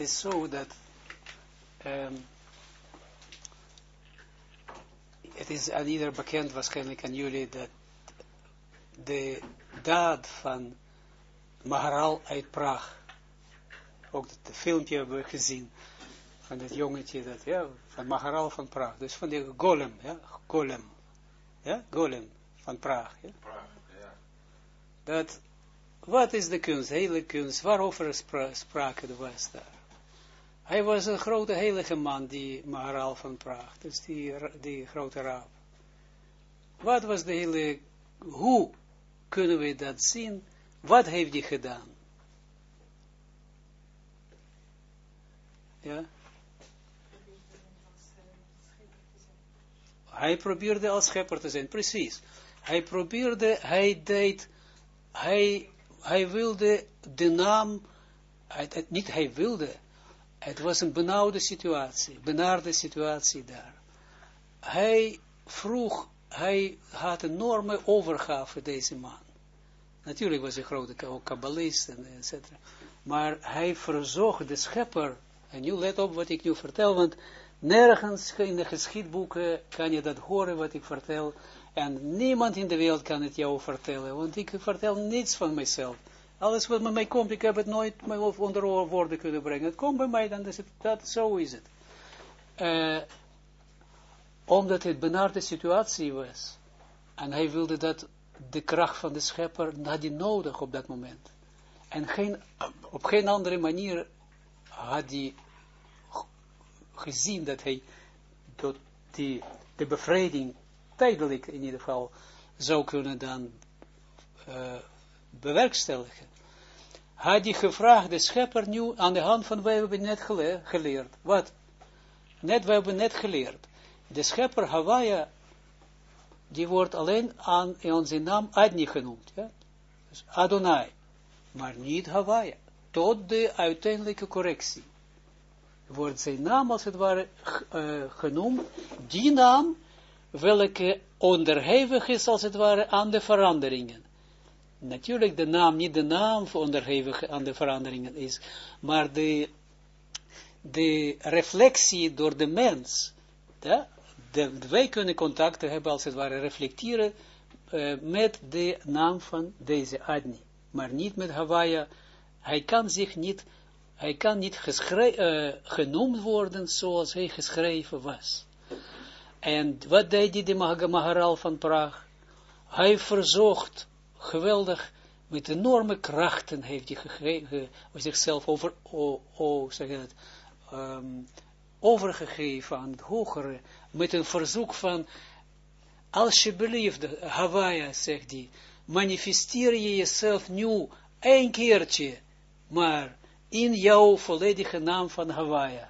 het is zo dat um, het is aan ieder bekend waarschijnlijk aan jullie dat de daad van Maharal uit Praag, ook het filmpje hebben we gezien, van dat jongetje, dat, ja, van Maharal van Praag, dus van de golem, ja, golem, ja, golem van Praag, ja. Praag, ja. Dat, wat is de kunst, hele kunst, waarover spra sprake was daar? Hij was een grote heilige man, die Maharal van Praag, dus die, die grote raap. Wat was de hele, hoe kunnen we dat zien? Wat heeft hij gedaan? Ja? Hij probeerde als schepper te zijn, precies. Hij probeerde, hij deed, hij, hij wilde de naam, niet hij wilde, het was een benauwde situatie, benarde situatie daar. Hij vroeg, hij had enorme overgave, deze man. Natuurlijk was hij grote kabbalist en et. Maar hij verzocht de schepper, en nu let op wat ik nu vertel, want nergens in de geschiedboeken kan je dat horen wat ik vertel, en niemand in de wereld kan het jou vertellen, want ik vertel niets van mezelf. Alles wat met mij komt, ik heb het nooit onder woorden kunnen brengen. Het komt bij mij, dan is het, dat, zo is het. Uh, omdat het benarde situatie was. En hij wilde dat de kracht van de schepper had hij nodig op dat moment. En geen, op geen andere manier had hij gezien dat hij die, de bevrijding tijdelijk in ieder geval zou kunnen dan uh, bewerkstelligen had hij gevraagd, de schepper nu, aan de hand van, wij hebben net geleerd. Wat? Net, we hebben net geleerd. De schepper Hawaii, die wordt alleen aan, in onze naam Adni genoemd. Ja? Dus Adonai. Maar niet Hawaii. Tot de uiteindelijke correctie. Wordt zijn naam als het ware uh, genoemd. Die naam, welke onderhevig is als het ware aan de veranderingen natuurlijk de naam, niet de naam onderhevig aan de veranderingen is, maar de, de reflectie door de mens, ja, de, wij kunnen contacten hebben, als het ware, reflecteren uh, met de naam van deze Adni, maar niet met Hawaii. Hij kan zich niet, hij kan niet uh, genoemd worden zoals hij geschreven was. En wat deed die de Maharal van Praag? Hij verzocht geweldig, met enorme krachten heeft hij gegeven, zichzelf over, um, overgegeven aan het hogere, met een verzoek van, alsjeblieft, Hawaii, zegt hij, manifesteer je jezelf nu een keertje, maar in jouw volledige naam van Hawaii.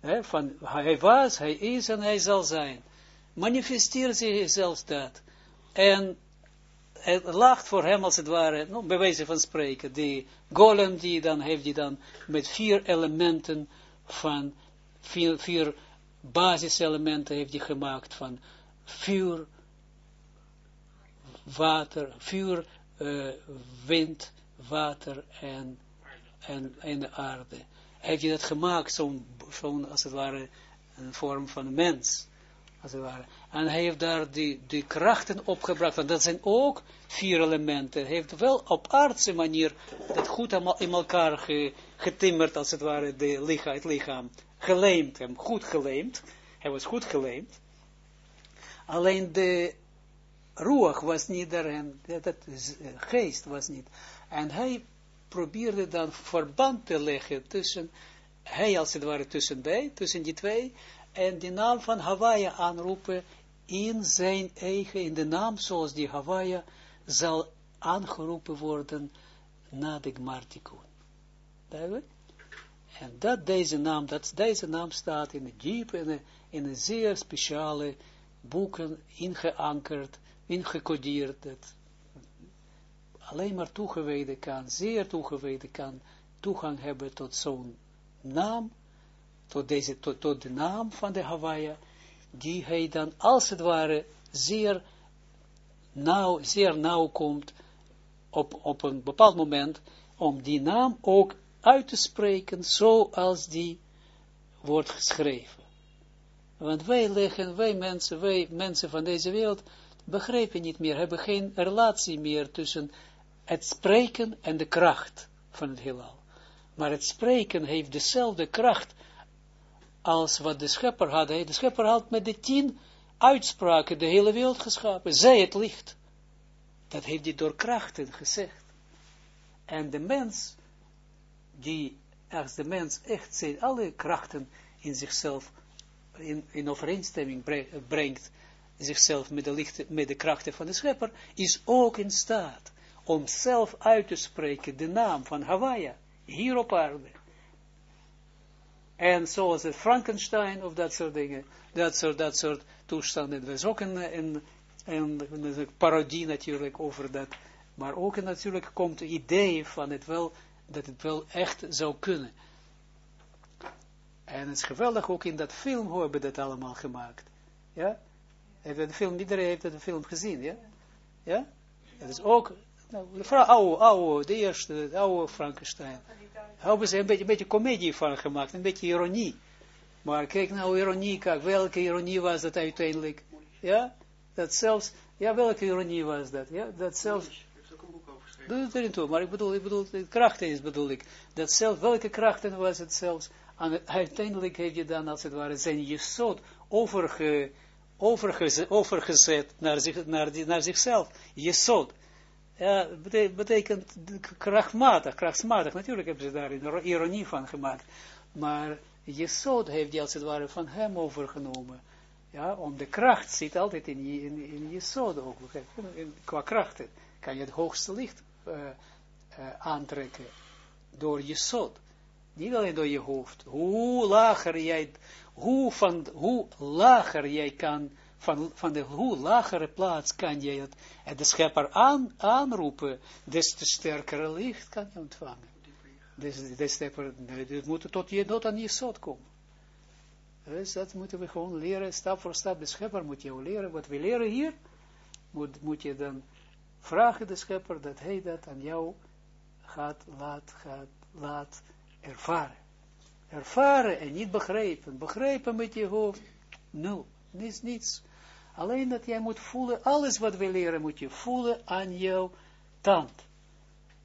He, van hij was, hij is en hij zal zijn. Manifesteer jezelf dat. En het lacht voor hem als het ware, no, bij wijze van spreken, die golem die dan heeft die dan met vier elementen van, vier, vier basiselementen heeft hij gemaakt van vuur, water, vuur, uh, wind, water en, en, en de aarde. Heeft hij dat gemaakt, zo'n, zo als het ware, een vorm van mens als het ware. En hij heeft daar die, die krachten opgebracht, want dat zijn ook vier elementen. Hij heeft wel op aardse manier dat goed in elkaar getimmerd, als het ware, de lichaam, het lichaam, geleemd, hem goed geleemd. Hij was goed geleemd. Alleen de roeg was niet daarin, dat eh, geest was niet. En hij probeerde dan verband te leggen tussen, hij als het ware tussenbij, tussen die twee, en de naam van Hawaii aanroepen in zijn eigen, in de naam zoals die Hawaii zal aangeroepen worden na de Gmartikun. Duidelijk? En dat deze naam, dat deze naam staat in een diep, in een, zeer speciale boeken ingeankerd, ingecodeerd, dat alleen maar toegewijde kan, zeer toegewijde kan, toegang hebben tot zo'n naam, tot, deze, tot, tot de naam van de Hawaii, die hij dan als het ware zeer nauw, zeer nauw komt op, op een bepaald moment, om die naam ook uit te spreken zoals die wordt geschreven. Want wij leggen, wij mensen, wij mensen van deze wereld, begrijpen niet meer, hebben geen relatie meer tussen het spreken en de kracht van het heelal. Maar het spreken heeft dezelfde kracht als wat de schepper had. De schepper had met de tien uitspraken de hele wereld geschapen. Zij het licht. Dat heeft hij door krachten gezegd. En de mens, die als de mens echt zijn alle krachten in zichzelf in, in overeenstemming brengt, zichzelf met de, lichte, met de krachten van de schepper, is ook in staat om zelf uit te spreken de naam van Hawaii, hier op aarde. En zoals het Frankenstein of dat soort dingen, dat soort, dat soort toestanden, dat is ook een, een, parodie natuurlijk over dat, maar ook natuurlijk komt het idee van het wel, dat het wel echt zou kunnen. En het is geweldig, ook in dat film hebben dat allemaal gemaakt. Ja? Heeft de film, iedereen heeft de film gezien, ja? Ja? Het is ook, nou, de oude, oude, de eerste, de oude Frankenstein. Hebben ze een beetje, een beetje comedie van gemaakt, een beetje ironie. Maar kijk nou, ironie, kijk, welke ironie was dat uiteindelijk? Ja? Dat zelfs, ja, welke ironie was dat? Ja, dat zelfs... Doe het erin toe, maar ik bedoel, ik bedoel, de krachten is bedoel ik. Dat zelfs, welke krachten was het zelfs? En uiteindelijk heb je dan, als het ware, zijn jesot overge, overgezet, overgezet naar, zich, naar, naar zichzelf. Jesot. Ja, betekent, krachtmatig, krachtsmatig. Natuurlijk hebben ze daar een ironie van gemaakt. Maar Jesod heeft die als het ware van hem overgenomen. Ja, om de kracht zit altijd in, in, in Jesod ook. In, qua krachten kan je het hoogste licht aantrekken door Jesod. Niet alleen door je hoofd. Hoe lager jij, hoe, van, hoe lager jij kan, van, van de hoe lagere plaats kan jij het, het de schepper aan, aanroepen, des te sterkere licht kan je ontvangen. Dus de schepper, dit moet tot je tot aan je zot komen. Dus dat moeten we gewoon leren, stap voor stap. De schepper moet jou leren. Wat we leren hier, moet, moet je dan vragen de schepper dat hij dat aan jou gaat, laat, gaat, laat ervaren. Ervaren en niet begrijpen. Begrijpen met je hoofd, nul. Niets, niets. Alleen dat jij moet voelen, alles wat we leren moet je voelen aan jouw tand.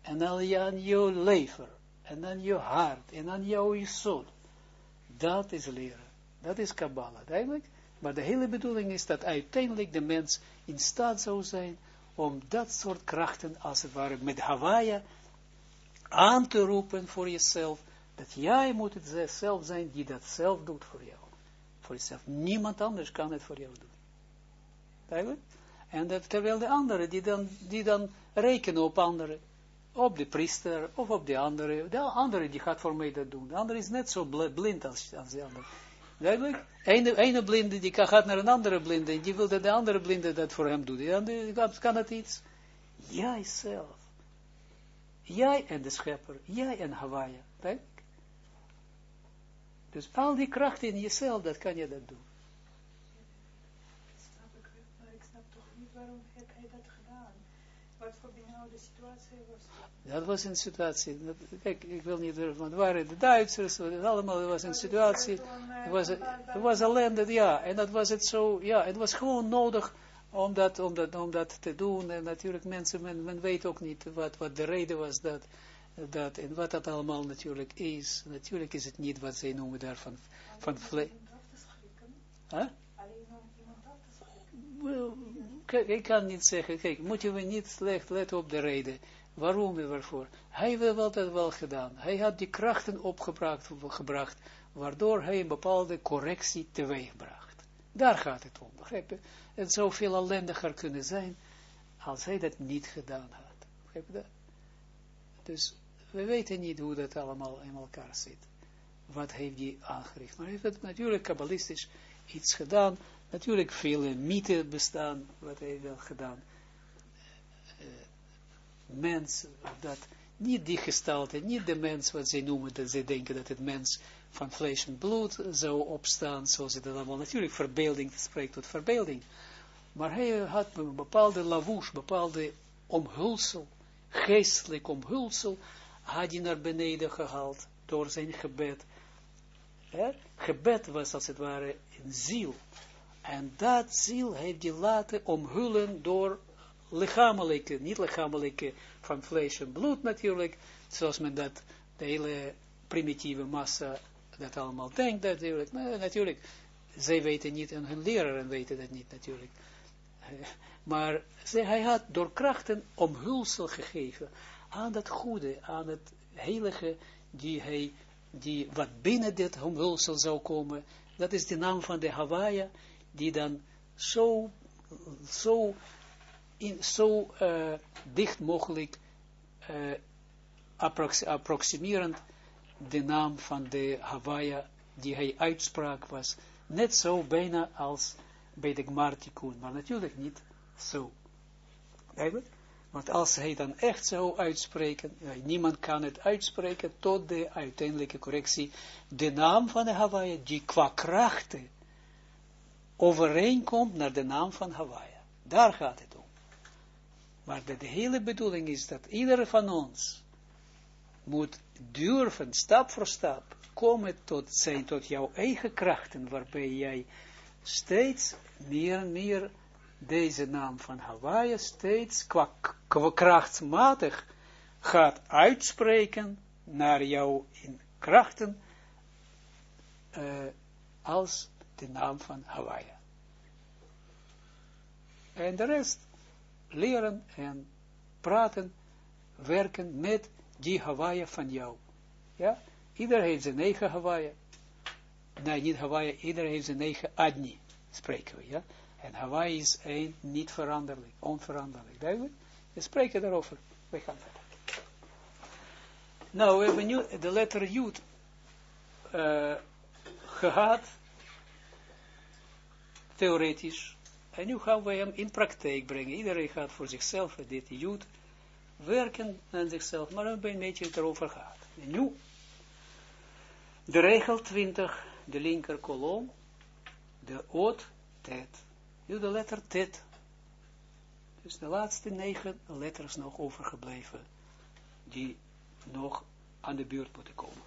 En aan jouw lever. En aan jouw hart. En aan jouw zoon. Dat is leren. Dat is Kabbalah, duidelijk. Maar de hele bedoeling is dat uiteindelijk de mens in staat zou zijn om dat soort krachten, als het ware, met Hawaii aan te roepen voor jezelf, dat jij moet het zelf zijn die dat zelf doet voor jou. Voor jezelf. Niemand anders kan het voor jou doen. En dat terwijl de anderen, die dan, die dan rekenen op anderen, op de priester, of op de andere, de andere die gaat voor mij dat doen. De andere is net zo blind als, de andere. Duidelijk? Ene, ene blinde die gaat naar een andere blinde, en die wil dat de andere blinde dat voor hem doet. En dan kan het iets. Jij zelf. Jij en de schepper, jij en Hawaii. Dus al die krachten in jezelf, dat kan je dat doen. Snap ik, maar ik snap toch niet waarom heb hij dat gedaan? Wat situatie was dat? Dat was een situatie, kijk, ik wil niet, want het waren de Duitsers, het allemaal, was een situatie, het was, het was ellende, ja, en dat was het zo, ja, het was gewoon nodig om dat, om dat, om dat te doen, en natuurlijk mensen, men, men weet ook niet wat, wat de reden was dat, dat, en wat dat allemaal natuurlijk is. Natuurlijk is het niet wat zij noemen daar van, van vlees. Huh? Ik kan niet zeggen, kijk, moeten we niet slecht letten op de reden. Waarom en waarvoor? Hij heeft dat wel gedaan. Hij had die krachten opgebracht, gebracht, waardoor hij een bepaalde correctie teweegbracht. Daar gaat het om, begrijp je? Het zou veel ellendiger kunnen zijn, als hij dat niet gedaan had. Begrijp dat? Dus we weten niet hoe dat allemaal in elkaar zit. Wat heeft hij aangericht? Maar hij heeft natuurlijk kabbalistisch iets gedaan. Natuurlijk vele mythen bestaan, wat hij wel gedaan. Uh, mens, dat, niet die gestalte, niet de mens wat zij noemen, dat zij denken dat het mens van vlees en bloed zou opstaan, zoals het allemaal, natuurlijk verbeelding, spreekt tot verbeelding. Maar hij had een bepaalde lavouche, bepaalde omhulsel, geestelijk omhulsel, had hij naar beneden gehaald door zijn gebed. Gebed was als het ware een ziel. En dat ziel heeft hij laten omhullen door lichamelijke, niet lichamelijke van vlees en bloed natuurlijk, zoals men dat, de hele primitieve massa dat allemaal denkt natuurlijk. Maar natuurlijk, zij weten niet en hun leraren weten dat niet natuurlijk. Maar zij, hij had door krachten omhulsel gegeven aan dat goede, aan het heilige, die hij, die wat binnen dit omhulsel zou komen, dat is de naam van de Hawaii, die dan zo, zo, in, zo uh, dicht mogelijk, uh, approx approximerend de naam van de Hawaii, die hij uitspraak was, net zo bijna als bij de Gmartikun, maar natuurlijk niet zo. Want als hij dan echt zou uitspreken, ja, niemand kan het uitspreken tot de uiteindelijke correctie, de naam van de Hawaii, die qua krachten overeenkomt naar de naam van Hawaii. Daar gaat het om. Maar de, de hele bedoeling is dat ieder van ons moet durven, stap voor stap, komen tot zijn, tot jouw eigen krachten, waarbij jij steeds meer en meer deze naam van Hawaii steeds qua, krachtmatig gaat uitspreken naar jou in krachten uh, als de naam van Hawaii. En de rest leren en praten, werken met die Hawaii van jou. Ja, ieder heeft zijn eigen Hawaii. Nee, niet Hawaii, ieder heeft zijn eigen Adni, spreken we, ja. En Hawaii is een niet veranderlijk, onveranderlijk. Duidelijk? We spreken daarover. We gaan verder. Nou, we hebben nu de letter Jud uh, gehad, theoretisch. En nu gaan we hem in praktijk brengen. Iedereen gaat voor zichzelf dit Jud werken aan zichzelf, maar een beetje erover gaat. En nu, de regel 20, de linker kolom, de oot tet. Nu de letter tet. Dus de laatste negen letters nog overgebleven, die nog aan de buurt moeten komen.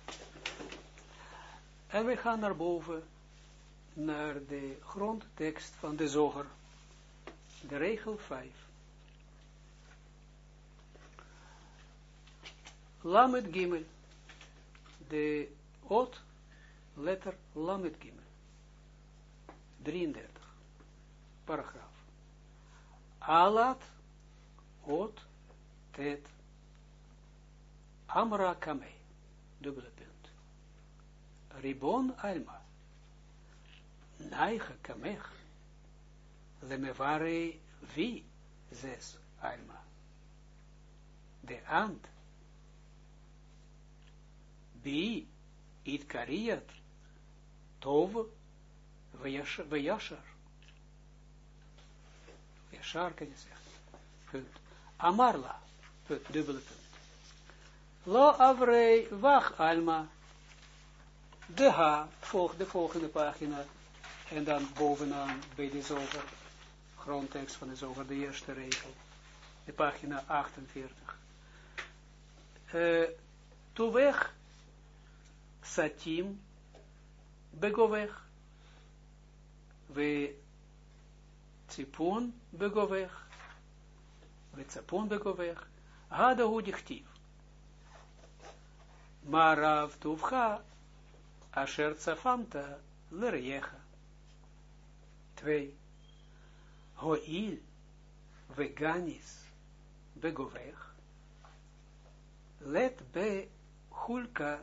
En we gaan naar boven, naar de grondtekst van de zoger, de regel 5. Lamet Gimel, de ot, letter Lamet Gimel, 33, paragraaf. Alat, ot, tet, Amra Kamei, dubbele punt. Ribon Alma, Naiche Kamech, Lemevare Vi, zes Alma. De ant, Bi it kariyat tov vayashar. Vayashar kan je zeggen. Punt. Amarla. Punt. Dubbele punt. Lo avrei wach alma. De H, volg de volgende pagina. En dan bovenaan bij de zoger. Grondtekst van de zoger, de eerste regel. De pagina 48. Uh, Toeweg satim begovech, we tzipun begovech, we tzapun begovech, hada hu dichtiv. Marav tuvcha, asher lerjecha. Twee. Hoil, veganis, begovech, let be hulka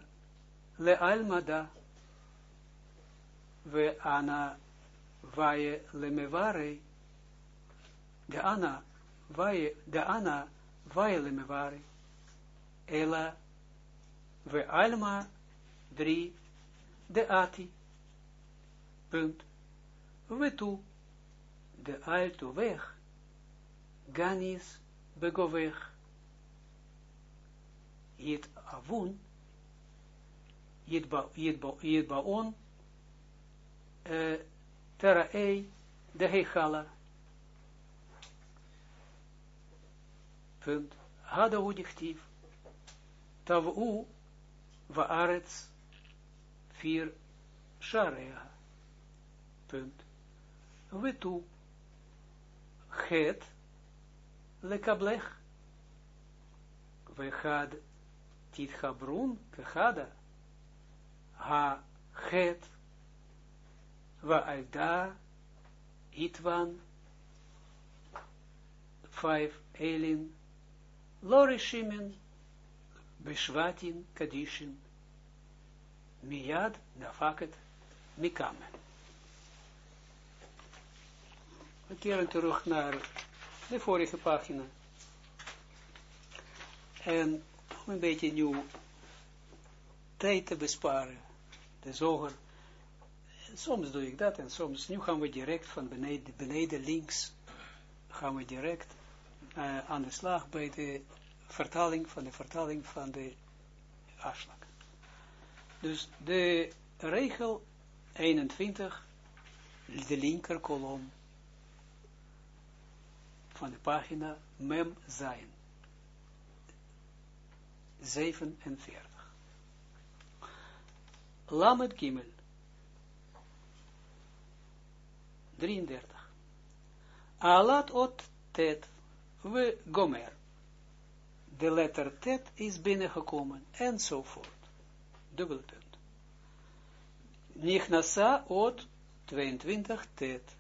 le almada we ana vaye le mevare de ana vaye de ana vaye le mevare ela we alma drie de ati punt we tu de alto weg ganis begovech het avun Yitbaon, uh, Teraei, de Hechala. Punt. Hada dichtief. tavu va'aretz vier sharea. Punt. We toe het lekablech. We had tit habrun kechada. Ha het Wa'alda Itwan vijf Elin Lorishimin Beshvatin Kadishin Miyad Nafaket Mikame. We keren terug naar de vorige pagina. En om een beetje nieuw tijd te besparen. De zoger soms doe ik dat en soms, nu gaan we direct van beneden, beneden links, gaan we direct uh, aan de slag bij de vertaling van de vertaling van de afslag. Dus de regel 21, de linker kolom van de pagina Mem zijn. 47. Lamet Gimel. 33. Alat ot tet we gomer. De letter tet is binnengekomen, enzovoort. Dubbele punt. Nichnasa ot 22 tet.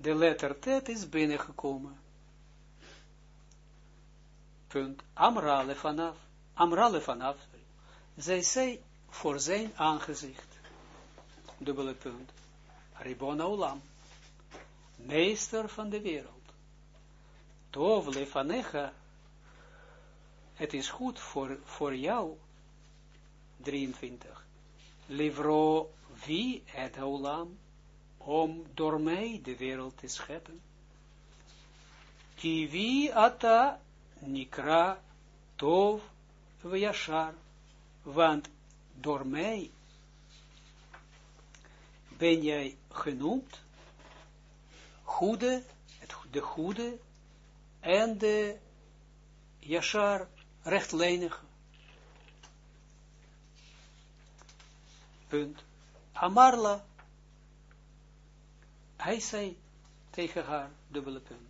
De letter tet is binnengekomen. Punt. Amrale vanaf. Amrale vanaf. Zij zei voor zijn aangezicht. Dubbele punt. Ribon Olam, meester van de wereld. Tov lefanecha, het is goed voor, voor jou, 23. Livro wie het Olam, om door mij de wereld te scheppen. Kivi ata nikra tov v'yashar, want door mij ben jij genoemd, goede, de goede, en de Yashar, rechtlijnige. Punt. Amarla, hij zei tegen haar, dubbele punt.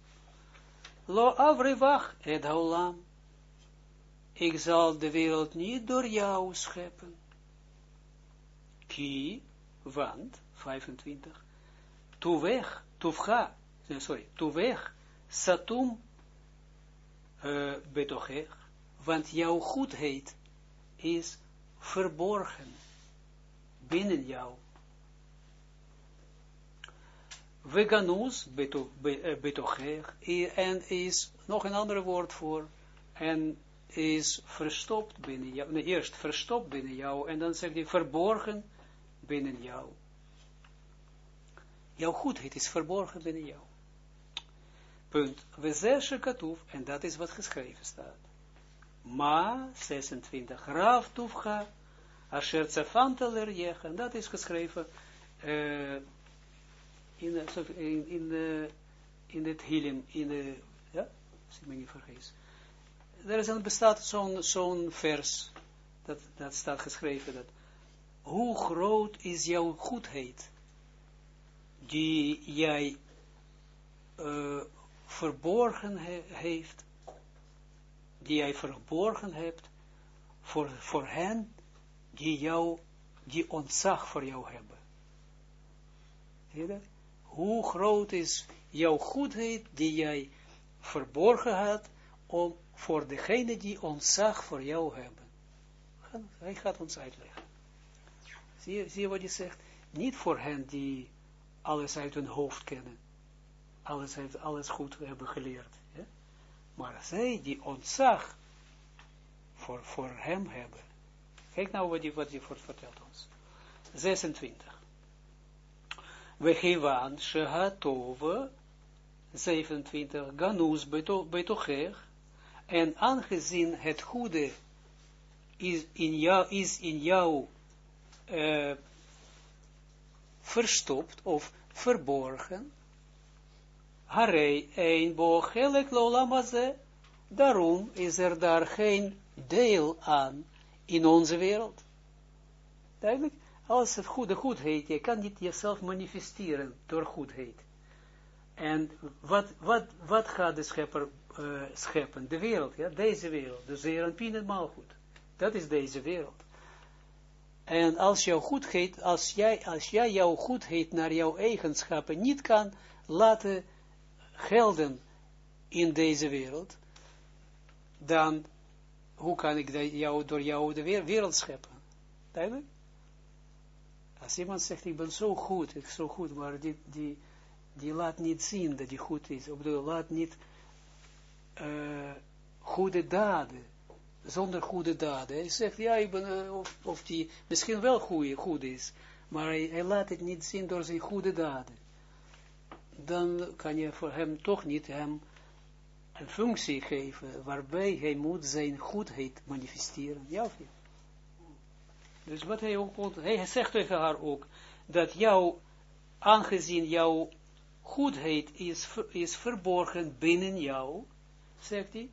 Lo avrivach et haolam. Ik zal de wereld niet door jou scheppen. Ki, want, 25, Tuvech, Tuvcha, sorry, Tuvech, Satum, uh, betochech, want jouw goedheid is verborgen binnen jou. Veganus, betochech, en is nog een ander woord voor, en is verstopt binnen jou, nee, eerst verstopt binnen jou, en dan zegt hij verborgen binnen jou. Jouw goedheid is verborgen binnen jou. Punt. We zeggen katuf, en dat is wat geschreven staat. Ma, 26, Rav Tufcha, Asher Tzafantel en dat is geschreven uh, in, in, in, in het Hilim, in de, ja, als ik me niet vergis. Er is een, bestaat zo'n zo'n vers, dat, dat staat geschreven, dat, hoe groot is jouw goedheid? die jij uh, verborgen he heeft, die jij verborgen hebt, voor, voor hen die jou, die ontzag voor jou hebben. Zie je dat? Hoe groot is jouw goedheid die jij verborgen had, om, voor degene die ontzag voor jou hebben. Hij gaat ons uitleggen. Zie je, zie je wat hij zegt? Niet voor hen die alles uit hun hoofd kennen. Alles, uit, alles goed hebben geleerd. Maar zij die ontzag voor, voor hem hebben. Kijk nou wat hij, wat hij vertelt ons. 26. We geven shehatove 27 ganus betocher en aangezien het goede is in jou, is in jou verstopt of verborgen. Harei een bogelek lolamaze, daarom is er daar geen deel aan in onze wereld. Duidelijk? Als het goede goedheid, je kan niet jezelf manifesteren door goedheid. En wat, wat, wat gaat de schepper uh, scheppen? De wereld, ja, deze wereld. De zeeranpien en maalgoed. Dat is deze wereld. En als jouw goedheid, als jij, als jij jouw goedheid naar jouw eigenschappen niet kan laten gelden in deze wereld, dan hoe kan ik jou, door jou de wereld scheppen? Duidelijk? Als iemand zegt, ik ben zo goed, ik zo goed, maar die, die, die laat niet zien dat hij goed is. Ik bedoel, laat niet uh, goede daden, zonder goede daden. Hij zegt, ja, ik ben, uh, of, of die misschien wel goed, goed is, maar hij, hij, laat het niet zien door zijn goede daden. Dan kan je voor hem toch niet hem een functie geven, waarbij hij moet zijn goedheid manifesteren. Ja of niet? Dus wat hij ook, hij zegt tegen haar ook, dat jou, aangezien jouw goedheid is, is verborgen binnen jou, zegt hij,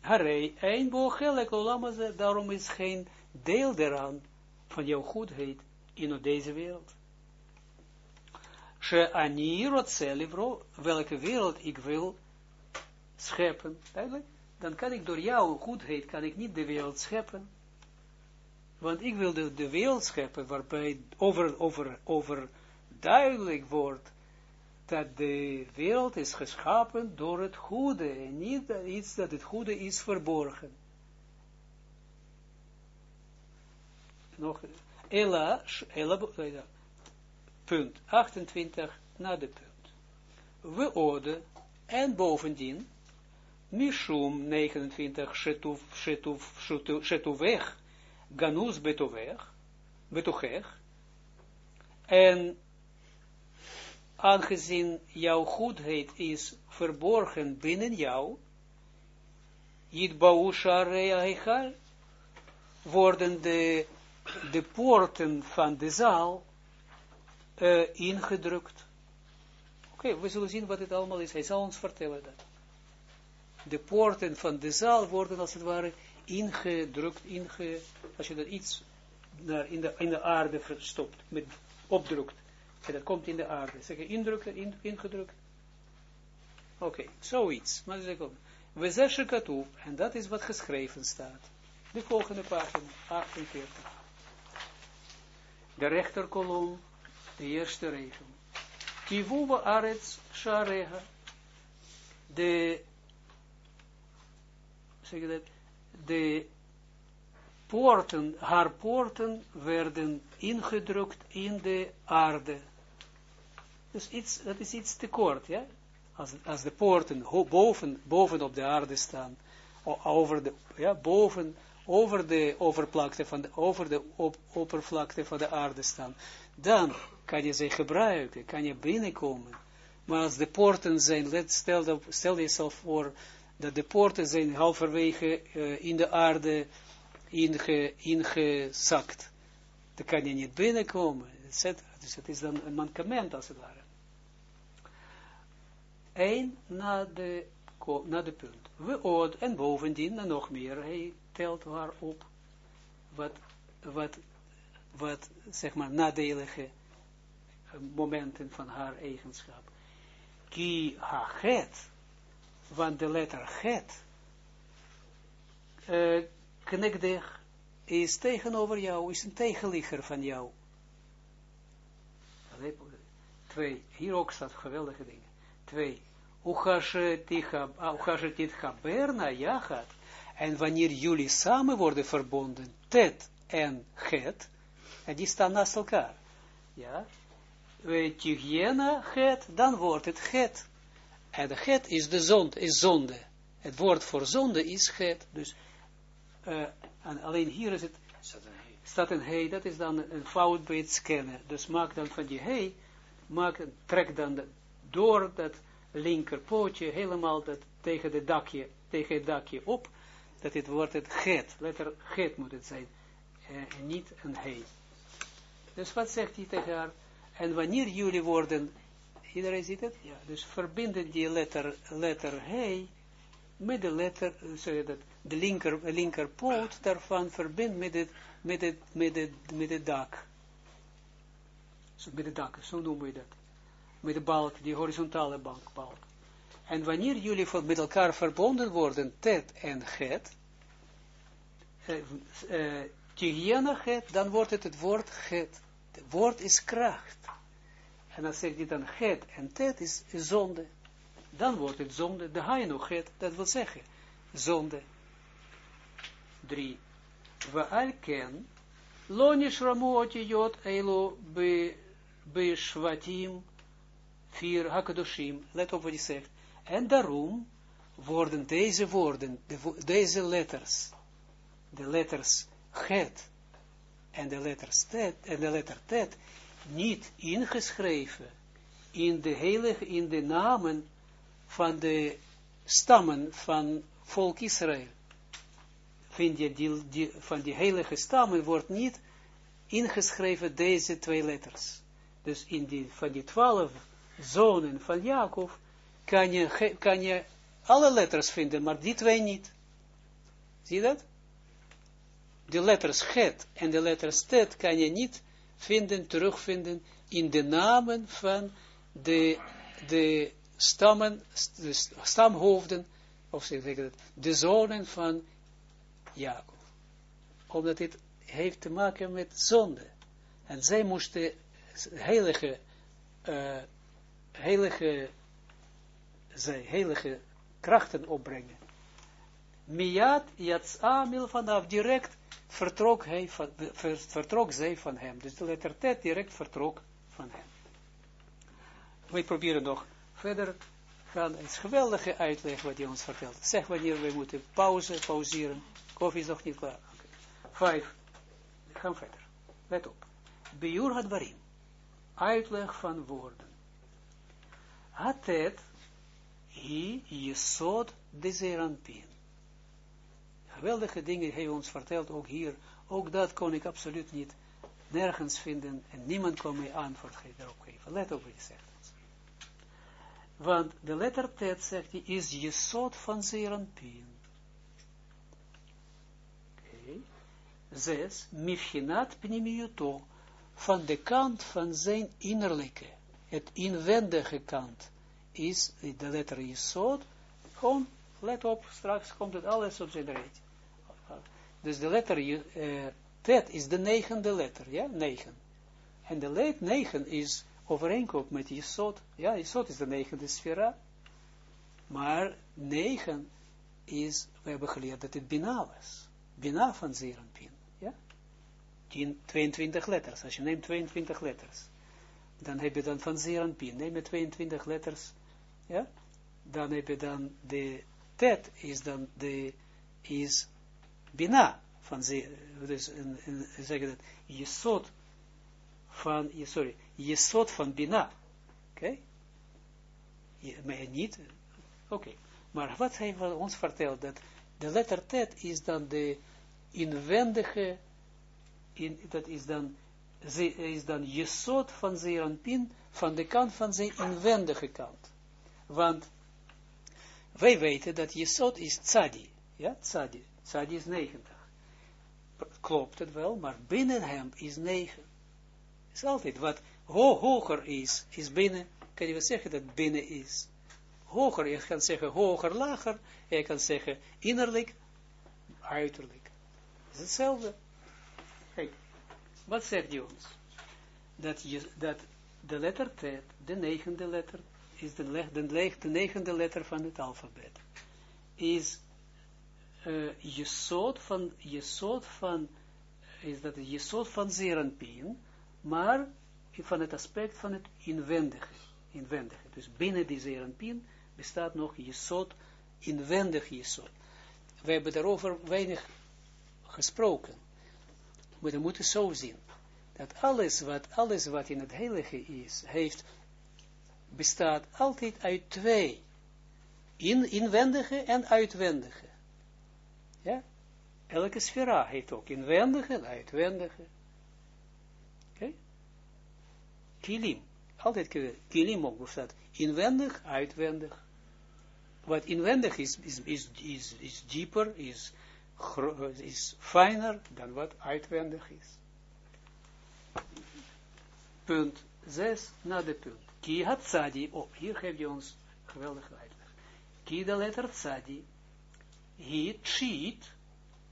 Harei, een boogelijk olamaze, daarom is geen deel eraan van jouw goedheid in deze wereld. She ani rotzelivro, welke wereld ik wil scheppen, duidelijk, dan kan ik door jouw goedheid, kan ik niet de wereld scheppen, want ik wil de, de wereld scheppen, waarbij over, over, over duidelijk wordt, dat de wereld is geschapen door het goede, en niet iets dat het goede is verborgen. Nog, Ella, punt 28, na de punt. We ode, en bovendien, Mishum 29, Shetuf, Shetuf, Shetuvech, Ganus Betovech, Betochech, en aangezien jouw goedheid is verborgen binnen jou, worden de, de poorten van de zaal ingedrukt. Oké, okay, we zullen zien wat het allemaal is. Hij zal ons vertellen dat. De poorten van de zaal worden als het ware ingedrukt, inge, als je dat iets naar in, de, in de aarde verstopt, met opdrukt. En dat komt in de aarde. Zeg je indrukken, in, ingedrukt? Oké, zoiets. Maar zeg ook. We zeggen katoef, en dat is wat geschreven staat. De volgende pagina, 48. De rechterkolom, de eerste regel. Kivuva arets shareha. De, zeg je dat, de poorten, haar poorten werden ingedrukt in de aarde. Dus iets, dat is iets te kort, ja. Als, als de poorten boven, boven op de aarde staan, over de, ja, boven, over de oppervlakte van de, over de op, oppervlakte van de aarde staan, dan kan je ze gebruiken, kan je binnenkomen. Maar als de poorten zijn, let, stel, stel jezelf voor, dat de poorten zijn halverwege uh, in de aarde inge, ingezakt. Dan kan je niet binnenkomen, etc. Dus het is dan een mankement als het ware. Eén na de, na de punt. We en bovendien en nog meer. Hij telt haar op wat, wat, wat zeg maar nadelige momenten van haar eigenschap. Ki ha het want de letter het, uh, knekdig, is tegenover jou, is een tegenligger van jou. Twee, hier ook staat geweldige dingen. Twee, dit Haberna Jachat, en wanneer jullie samen worden verbonden, tet en het, en die staan naast elkaar, ja, Tigiena het, dan wordt het het. En het is de zonde, is zonde. Het woord voor zonde is het. Dus uh, en alleen hier is het, staat een he, dat is dan een fout bij het scannen. Dus maak dan van die he, maak, trek dan door dat linkerpootje helemaal dat tegen, de dakje, tegen het dakje op, dat het wordt het het, letter het moet het zijn, uh, en niet een he. Dus wat zegt hij tegen haar? En wanneer jullie worden Iedereen ziet het? Ja, dus verbinden die letter, letter he met de letter, eh, sorry, dat de linker, linkerpoot daarvan verbindt met het, met het, met het, met het dak. Zo, met het dak, zo noemen we dat. Met de balk, die horizontale balk. balk. En wanneer jullie met elkaar verbonden worden, tet en het, uh, uh, dan wordt het het woord het. Het woord is kracht. En dan zegt hij dan het en tet is zonde. Dan wordt het zonde, de haino het, dat wil zeggen, zonde. Drie. We al ken, lonish ramuoti jot elo be, be shvatim, vier hakadoshim, let op wat hij zegt. En daarom worden deze woorden, de, deze letters, de letters het en de letter tet, en de letter tet, niet ingeschreven in de heilige, in de namen van de stammen van volk Israël. Vind je, die, van die heilige stammen wordt niet ingeschreven deze twee letters. Dus in die, van die twaalf zonen van Jacob kan je, kan je alle letters vinden, maar die twee niet. Zie je dat? De letters het en de letters tet kan je niet vinden, terugvinden in de namen van de, de stammen, de stamhoofden, of zeg ik het, de zonen van Jacob. Omdat dit heeft te maken met zonde. En zij moesten heilige, uh, heilige, zij heilige krachten opbrengen. Miyad Yatzamil vanaf direct vertrok, hij vertrok zij van hem. Dus de letter T direct vertrok van hem. We proberen nog verder gaan. Het is geweldige uitleg wat hij ons vertelt. Zeg wanneer we moeten pauze, pauzeren. Koffie is nog niet klaar. Vijf. We gaan verder. Let op. Biur had waarin. Uitleg van woorden. Hatet hi jesod de zeranpin. Geweldige dingen heeft ons verteld, ook hier. Ook dat kon ik absoluut niet nergens vinden en niemand kon mij antwoord daarop geven. Let op wat hij zegt. Want de letter T, zegt hij, is soort van Zeranpien. Oké. Zes, Mifchinat Pnimiuto, van de kant van zijn innerlijke, het inwendige kant, is de letter Jesod, gewoon, let op, straks komt het alles op zijn rijtje. Dus de letter uh, Tet is de negende letter, ja, negen. En de letter negen is overeenkomt met Jesod. Ja, Jesod is de negende sfera. Maar negen is, we hebben geleerd dat het Bina was. Bina van Zeranpin. Ja? 10, 22 letters. Als je neemt 22 letters, dan heb je dan van Zeranpin. Neem je 22 letters. Ja? Dan heb je dan de tet is dan de, is Bina van Zeranpin. Dus, en, en, zeggen dat, Jesod van, sorry, Jesod van Bina. Oké? Okay? Maar niet, oké. Okay. Maar wat hij ons vertelt, dat de letter T is dan de inwendige, in, dat is dan, is dan Jesod van Zeranpin, van de kant van zijn inwendige kant. Want wij weten dat Jesod is Tzadi. Ja, Tzadi. Tzadi is 90. Klopt het wel, maar binnen hem is 9 is altijd wat ho hoger is, is binnen, kan je wel zeggen dat binnen is. Hoger, je kan zeggen hoger, lager, je kan zeggen innerlijk, uiterlijk. Is hetzelfde. Kijk, wat zegt hij ons? Dat, je, dat de letter T, de negende letter, is de, de, de negende letter van het alfabet, is uh, je soort van, je soort van, is dat je soort van zerenpien, maar van het aspect van het inwendige. inwendige. Dus binnen die zerenpien bestaat nog jesot, inwendig jesot. We hebben daarover weinig gesproken. Maar we moeten zo zien, dat alles wat, alles wat in het heilige is, heeft, bestaat altijd uit twee. In, inwendige en uitwendige. Ja? Elke sfera heeft ook inwendige en uitwendige. Kilim. Altijd kilim ook bestaat. Inwendig, uitwendig. wat inwendig is, is, is, is, is dieper, is, is fijner dan wat uitwendig is. Punt 6 na de punt. Ki had tzadi, oh, hier geeft je ons geweldige uitleg. Ki de letter tzadi, hi cheat,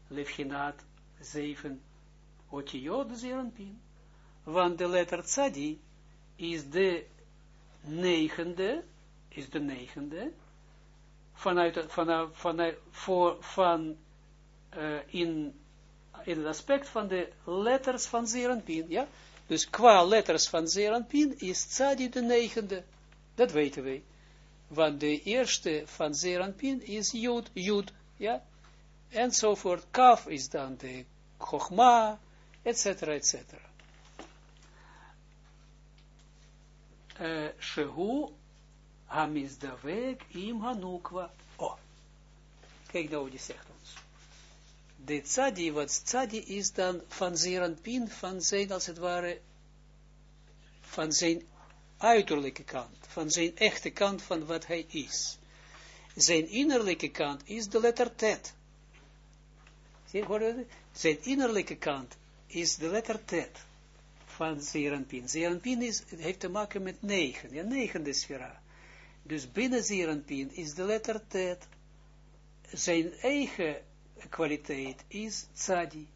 lefchinaat 7, otiot zerenpin. Want de letter tzadi is de negende, is de negende, vanuit, vanuit, vanuit, voor, van, uh, in, in het aspect van de letters van Zeranpin, ja, dus qua letters van Zeranpin is Tzadi de negende, dat weten wij, want de eerste van Zeranpin is Jud, Jud, ja, enzovoort, Kaf is dan de Chogma, etc., etc. Uh, Shehu Hamizdavek im Hanukwa. Oh, kijk nou, die zegt ons. De tzadi, wat tzadi is dan van Zeranpin, van zijn, als het ware, van zijn uiterlijke kant, van zijn echte kant van wat hij is. Zijn innerlijke kant is de letter tet. Zie je, zijn innerlijke kant is de letter tet van Zeranpin. Zeranpin is, heeft te maken met negen, ja, negende sfera. Dus binnen Zeranpin is de letter Tet. Zijn eigen kwaliteit is Tzadi.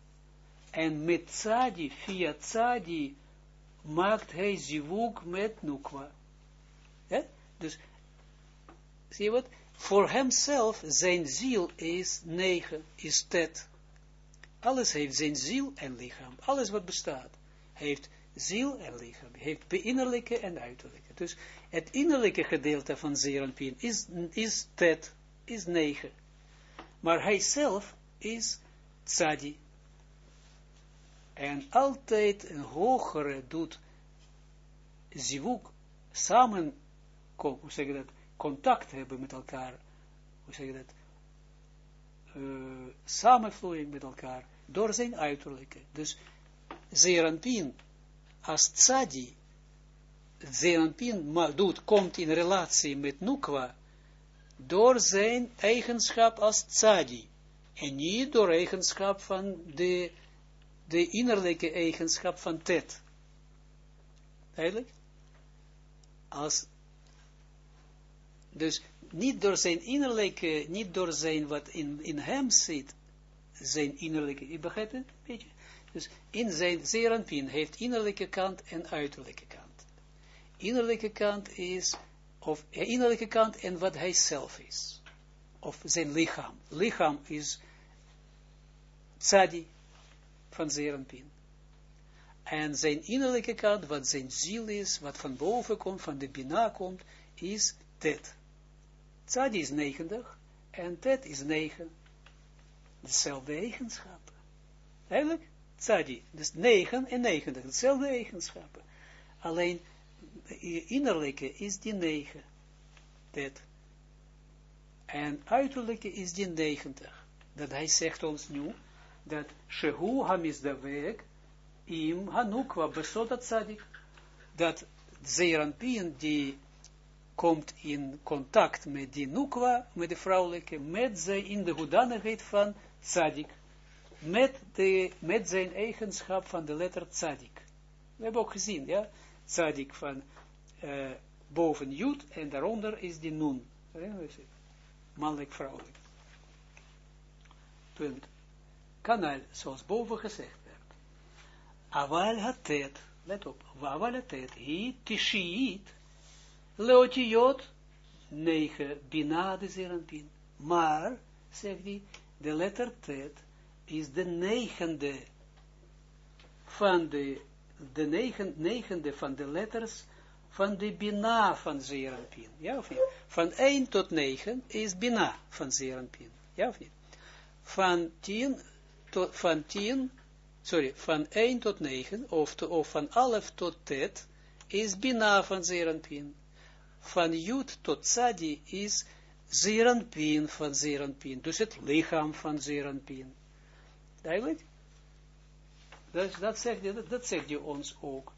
En met Tzadi, via Tzadi, maakt hij zivuk met Nukwa. Ja? Dus, zie je wat? Voor hemzelf, zijn ziel is negen, is Tet. Alles heeft zijn ziel en lichaam. Alles wat bestaat, heeft ziel en lichaam. Heeft innerlijke en uiterlijke. Dus het innerlijke gedeelte van Zeranpien is, is tet, is negen. Maar hij zelf is tzadi. En altijd een hogere doet zivuk samen, hoe zeg je dat, contact hebben met elkaar, hoe zeg je dat, uh, samenvloeiing met elkaar, door zijn uiterlijke. Dus Zeranpien als tzadi Zeranpin doet, komt in relatie met Nukwa, door zijn eigenschap als tzadi, en niet door eigenschap van de, de innerlijke eigenschap van Tet. Duidelijk? Als, dus niet door zijn innerlijke, niet door zijn wat in, in hem zit, zijn innerlijke, je begrijpt het? Beetje? Dus in zijn Zeranpin heeft innerlijke kant en uiterlijke kant innerlijke kant is, of innerlijke kant en wat hij zelf is. Of zijn lichaam. Lichaam is tzadi van Zeranpin. En zijn innerlijke kant, wat zijn ziel is, wat van boven komt, van de Bina komt, is Tet. Tzadi is 90 en Tet is 9. Dezelfde eigenschappen. Eigenlijk, Tzadi, dus 9 en 90, dezelfde eigenschappen. Alleen innerlijke is die 9. Dat. En uiterlijke is die 90. Dat hij zegt ons nu, dat Shehu weg im Hanukwa besodat tzadik. Dat Zeranpien die komt in contact met die Nukwa, met de vrouwelijke, met zij in de hoedanigheid van tzadik. Met, de, met zijn eigenschap van de letter tzadik. We hebben ook gezien, ja, tzadik van uh, boven Jud en daaronder is die Nun. Mannelijk, vrouwelijk. Punt. Kanaal, zoals boven gezegd werd. Aval hatet, let op, aval hatet, hi tishiit, leotiot, negen, binade zeranpin. Maar, zegt hij, de letter tet is de negende van de, de negen, negende van de letters van de Bina van Zeranpin. Ja of niet? Van 1 tot 9 is Bina van Zeranpin. Ja of niet? Van 10 tot, van 10, sorry, van 1 tot 9, of, to, of van 11 tot Tet, is Bina van Zeranpin. Van Jut tot Sadi is Zeranpin van Zeranpin. Dus het lichaam van Zeranpin. Duidelijk? Dat, dat, zegt, dat, dat zegt je ons ook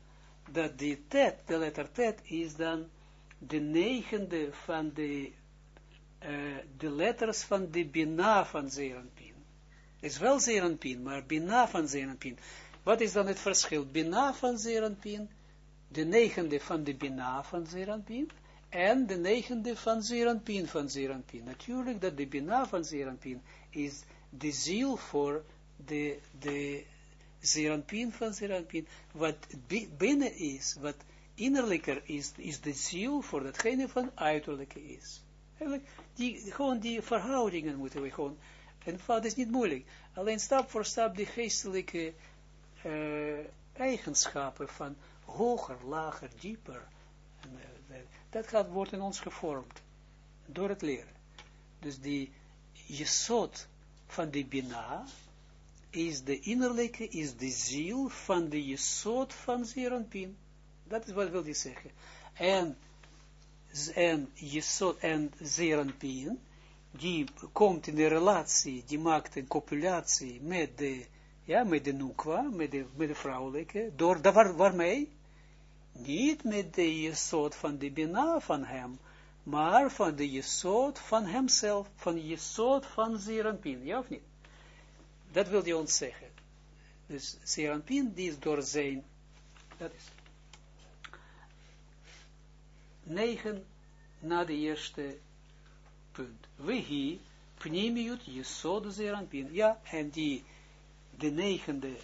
dat de tet, de letter tet, is dan de negende van de uh, de letters van de Bina van Zeranpin. Is wel Zeranpin, maar Bina van Zeranpin. Wat is dan het verschil? Bina van Zeranpin, de negende van de Bina van Zeranpin, en de negende van Zeranpin van Zeranpin. Natuurlijk dat de Bina van Zeranpin is de ziel voor de, de Zeranpin van Zeranpin. Wat binnen is, wat innerlijker is, is de ziel voor datgene van uiterlijke is. Eigenlijk, die, gewoon die verhoudingen moeten we gewoon, en het is niet moeilijk, alleen stap voor stap die geestelijke uh, eigenschappen van hoger, lager, dieper, dat gaat, wordt in ons gevormd, door het leren. Dus die jesot van de Bina, is de innerlijke, is de ziel van de jesot van Zeranpin. Dat is wat wil hij zeggen. En, en jesot en Zeranpin, die komt in de relatie, die maakt een copulatie met de, ja, met de nukwa, met de, met de vrouwelijke, door, waar, waarmee? Niet met de jesot van de bina van hem, maar van de jesot van hemzelf, van de jesot van Zeranpin, ja of niet? Dat wil hij ons zeggen. Dus Zeranpin, die is door zijn, dat is 9 na de eerste punt. Wehi, pnimiut, jesod Zeranpin. Ja, en die, de negende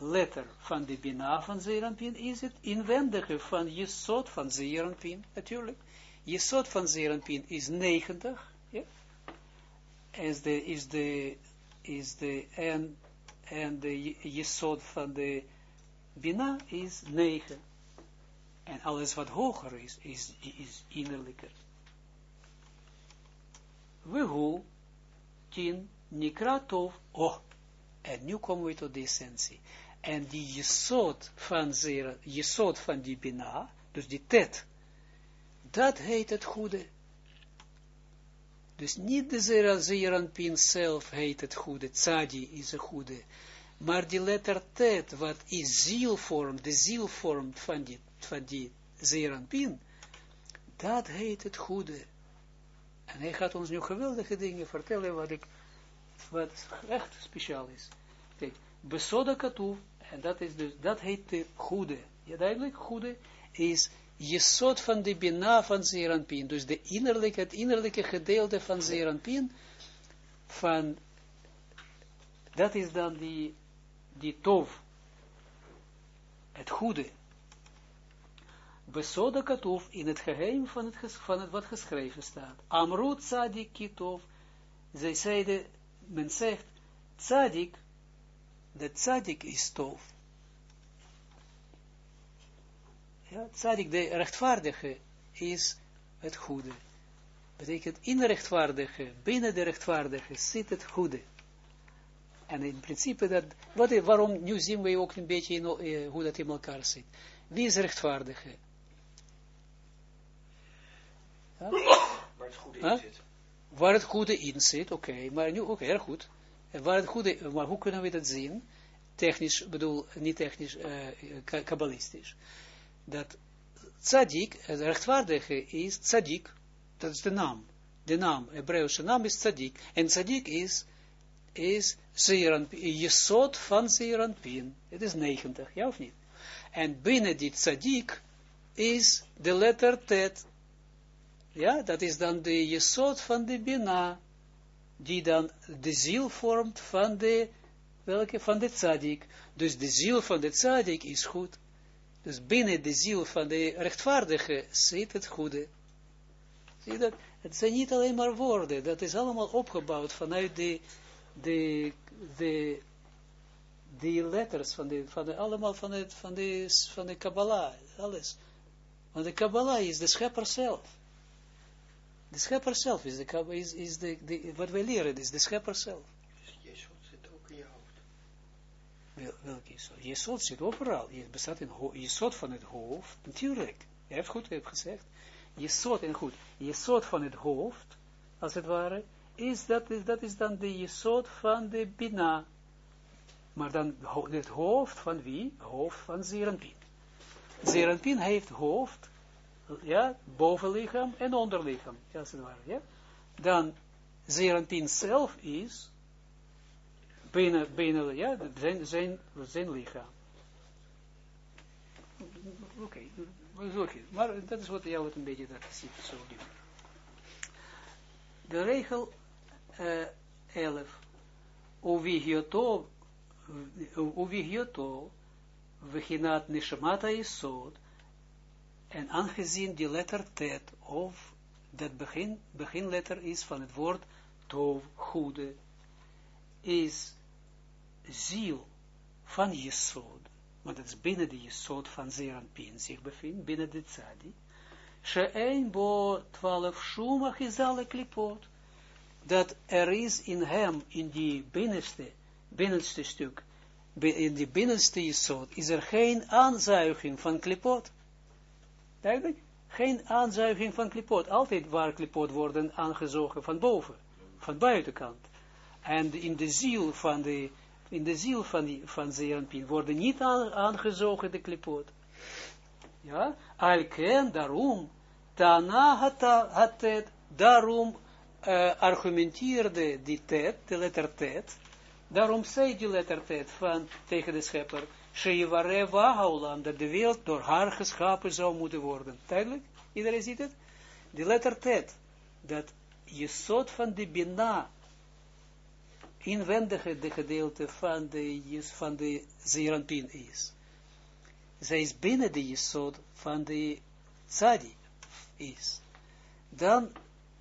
letter van de Bina van Zeranpin is het inwendige van Jesod van Zeranpin, natuurlijk. Jesod van Zeranpin is 90, ja. Is de, is de is de, en, en de jesod van de Bina is 9. En alles wat hoger is, is, is innerlijker. hoe tien, nikratov, oh, en nu komen we tot de essentie. En die jesod van zera, jesod van die bina, dus die tet, dat heet het goede. Dus niet de Zeranpin zelf heet het goede, tzadi is het goede, maar die letter tet, wat is ziel vormt, de ziel vormt van die, van die dat heet het goede. En hij gaat ons nu geweldige dingen vertellen, wat, ik, wat echt speciaal is. Kijk, besoda katoef, en dat is dus, dat heet de goede. Ja, duidelijk, goede is jesot van de bina van Zeranpin, dus de innerlijke, het innerlijke gedeelte van Zeranpin, van, dat is dan die, die tov, het goede. Besoda katov in het geheim van het, van het wat geschreven staat. Amrut tzadik kitov, zij zeiden, men zegt, tzadik, de tzadik is tov. Ja, tzadik, de rechtvaardige, is het goede. Betekent in de rechtvaardige, binnen de rechtvaardige zit het goede. En in principe, dat, wat, waarom, nu zien we ook een beetje in, uh, hoe dat in elkaar zit. Wie is rechtvaardige? Waar het goede in zit. Waar het goede in zit, oké, maar nu ook heel goed. En waar het goede, maar hoe kunnen we dat zien? Technisch, bedoel, niet technisch, uh, kabbalistisch dat tzaddik, het rechtvaardige is tzaddik, dat is de naam. De naam, Hebreeuwse naam is tzaddik. En tzaddik is, is jesot van Zeranpin. Het is 90, ja of niet? En binnen die tzaddik is de letter tet. Ja, dat is dan de jesot van de bina, die dan de ziel vormt van de, welke, van de tzaddik. Dus de ziel van de tzaddik is goed. Dus binnen de ziel van de rechtvaardige zit het goede. Zie dat? Het zijn niet alleen maar woorden, dat is allemaal opgebouwd vanuit de, de, de, die letters, van de, van de, allemaal van, van, de, van de Kabbalah, alles. Want de Kabbalah is de schepper zelf. De schepper zelf is, de, is, is de, de, wat wij leren, is de schepper zelf. welke Jesod? Jesod zit overal. Je bestaat in Jesod van het hoofd. Natuurlijk. Je hebt goed je hebt gezegd. Jesod en goed. Jesod van het hoofd, als het ware, is dat, is, dat is dan de Jesod van de Bina. Maar dan het hoofd van wie? Hoofd van Zeranpin. Zeranpin heeft hoofd, ja, bovenlichaam en onderlichaam, als het ware, ja. dan Zeranpin zelf is, binnen, binnen ja, zijn, zijn, zijn lichaam. Oké, okay. maar dat is wat jou het een beetje dat ziet, zo De regel uh, 11. Uvigioto, uvigioto, vechinat nishamata isod, en aangezien die letter tet, of dat begin, beginletter is van het woord tov, goede, is ziel van Jesod, want het is binnen de Jesod van Zeranpin zich bevindt, binnen de tzadi, she'ein bo twaalf shumach is alle klipot, dat er is in hem, in die binnenste, binnenste stuk, in die binnenste Jesod, is er geen aanzuiging van klipot. Duidelijk? Geen aanzuiging van klipot. Altijd waar klipot worden aangezogen van boven, van buitenkant. En in de ziel van de, in de ziel van, die, van Zeranpin worden niet aangezogen de klipot. Ja, alken, daarom, daarna had, het, daarom uh, argumenteerde die tet, de letter tet, daarom zei die letter tet van, tegen de schepper, Sheyivare Wahaulam, dat de wereld door haar geschapen zou moeten worden. Duidelijk? Iedereen ziet het? Die letter tet, dat soort van de Bina, inwendige de gedeelte van de, van de Zeranpin is. Zij is binnen de jesot van de Tzadi is. Dan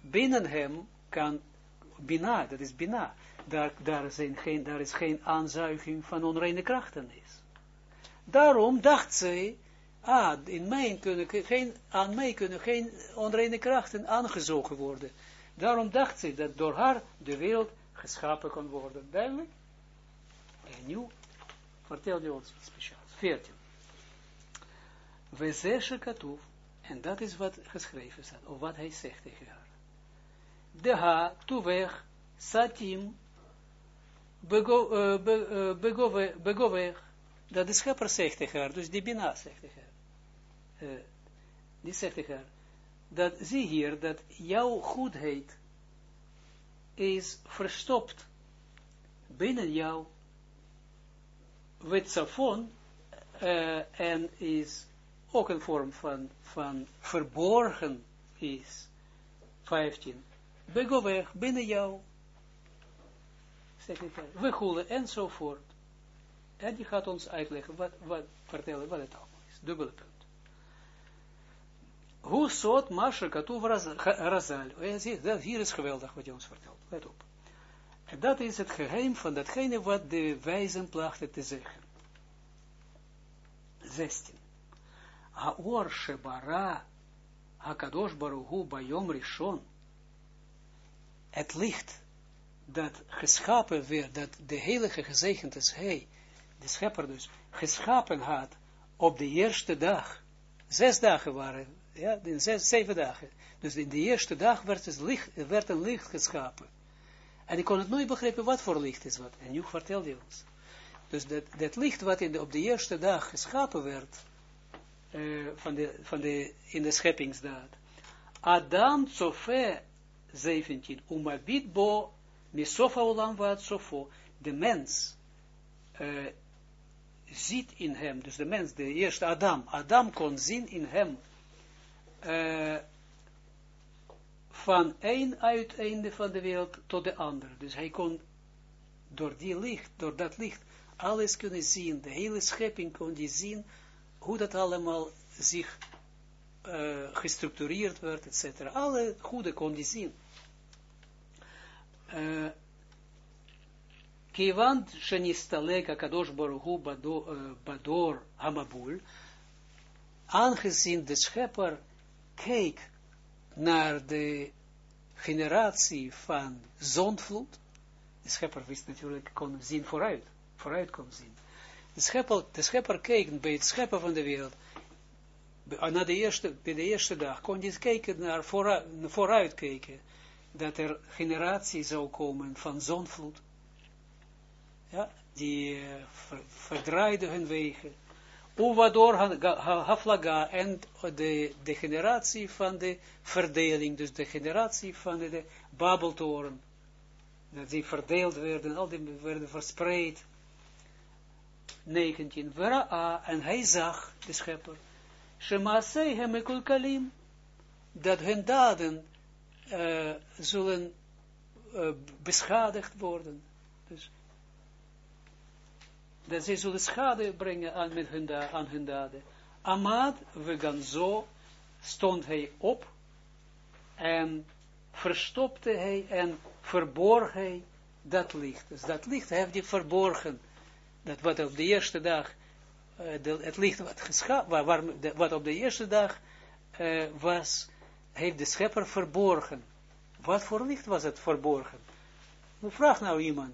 binnen hem kan Bina, dat is Bina, daar, daar, zijn geen, daar is geen aanzuiging van onreine krachten is. Daarom dacht zij, ah, in mij kunnen geen, aan mij kunnen geen onreine krachten aangezogen worden. Daarom dacht zij dat door haar de wereld geschapen kon worden. Duidelijk? En nu vertel je ons iets speciaals. 14. We zeggen katoef, en dat is wat geschreven staat, of wat hij zegt tegen haar. De ha, weg, satim, begover, dat de schepper zegt tegen haar, dus die Bina zegt tegen haar, uh, die zegt tegen haar, dat zie hier, dat jouw goedheid is verstopt binnen jou, wetsafon, uh, en is ook een vorm van, van verborgen is, 15, begover, binnen jou, zeg ik, we goelen, enzovoort. En die gaat ons uitleggen, wat, wat, vertellen wat het allemaal is. Dubbele punt. Hoe soort Masha Katuv Razal. Hier is geweldig wat je ons vertelt. Let op. En dat is het geheim van datgene wat de wijzen plachten te zeggen. 16. Haor Shebara Hakadosh Baruhu Bayom Rishon. Het licht dat geschapen werd, dat de heilige gezegend is hij, de schepper dus, geschapen had op de eerste dag. Zes dagen waren, ja, in zes, zeven dagen. Dus in de eerste dag werd, het licht, werd een licht geschapen. En ik kon het nooit begrijpen wat voor licht is wat. En nu vertelde ons. Dus dat, dat licht wat in de, op de eerste dag geschapen werd, uh, van de, van de, in de scheppingsdaad. Adam Tsofe 17, Umabit bo, misofa olam wat sofo, de mens, uh, ziet in hem, dus de mens, de eerste Adam, Adam kon zien in hem, uh, van één uiteinde van de wereld tot de andere. Dus hij kon door die licht, door dat licht, alles kunnen zien, de hele schepping kon die zien, hoe dat allemaal zich uh, gestructureerd werd, etc. Alle goede kon die zien. Uh, Kivant shenistalek kadosh baruchu bador hamabul, aangezien de schepper keek naar de generatie van zondvloed, de schepper wist natuurlijk, kon zien vooruit, vooruit kon zien. De schepper, de schepper keek bij het scheppen van de wereld, na de eerste, bij de eerste dag, kon hij kijken naar vooruit, vooruit kijken, dat er generatie zou komen van zondvloed ja, die uh, verdraaiden hun wegen, Uwador haflaga en de, de generatie van de verdeling, dus de generatie van de, de Babeltoren, dat die verdeeld werden, al die werden verspreid. 19. Vera en hij zag, de schepper, dat hun daden uh, zullen uh, beschadigd worden. Dus dat zij zullen schade brengen aan, met hun, aan hun daden. Amad zo stond hij op en verstopte hij en verborg hij dat licht. Dus dat licht heeft hij verborgen. Dat wat op de eerste dag, de, het licht wat, wat op de eerste dag uh, was, heeft de schepper verborgen. Wat voor licht was het verborgen? Vraag nou iemand.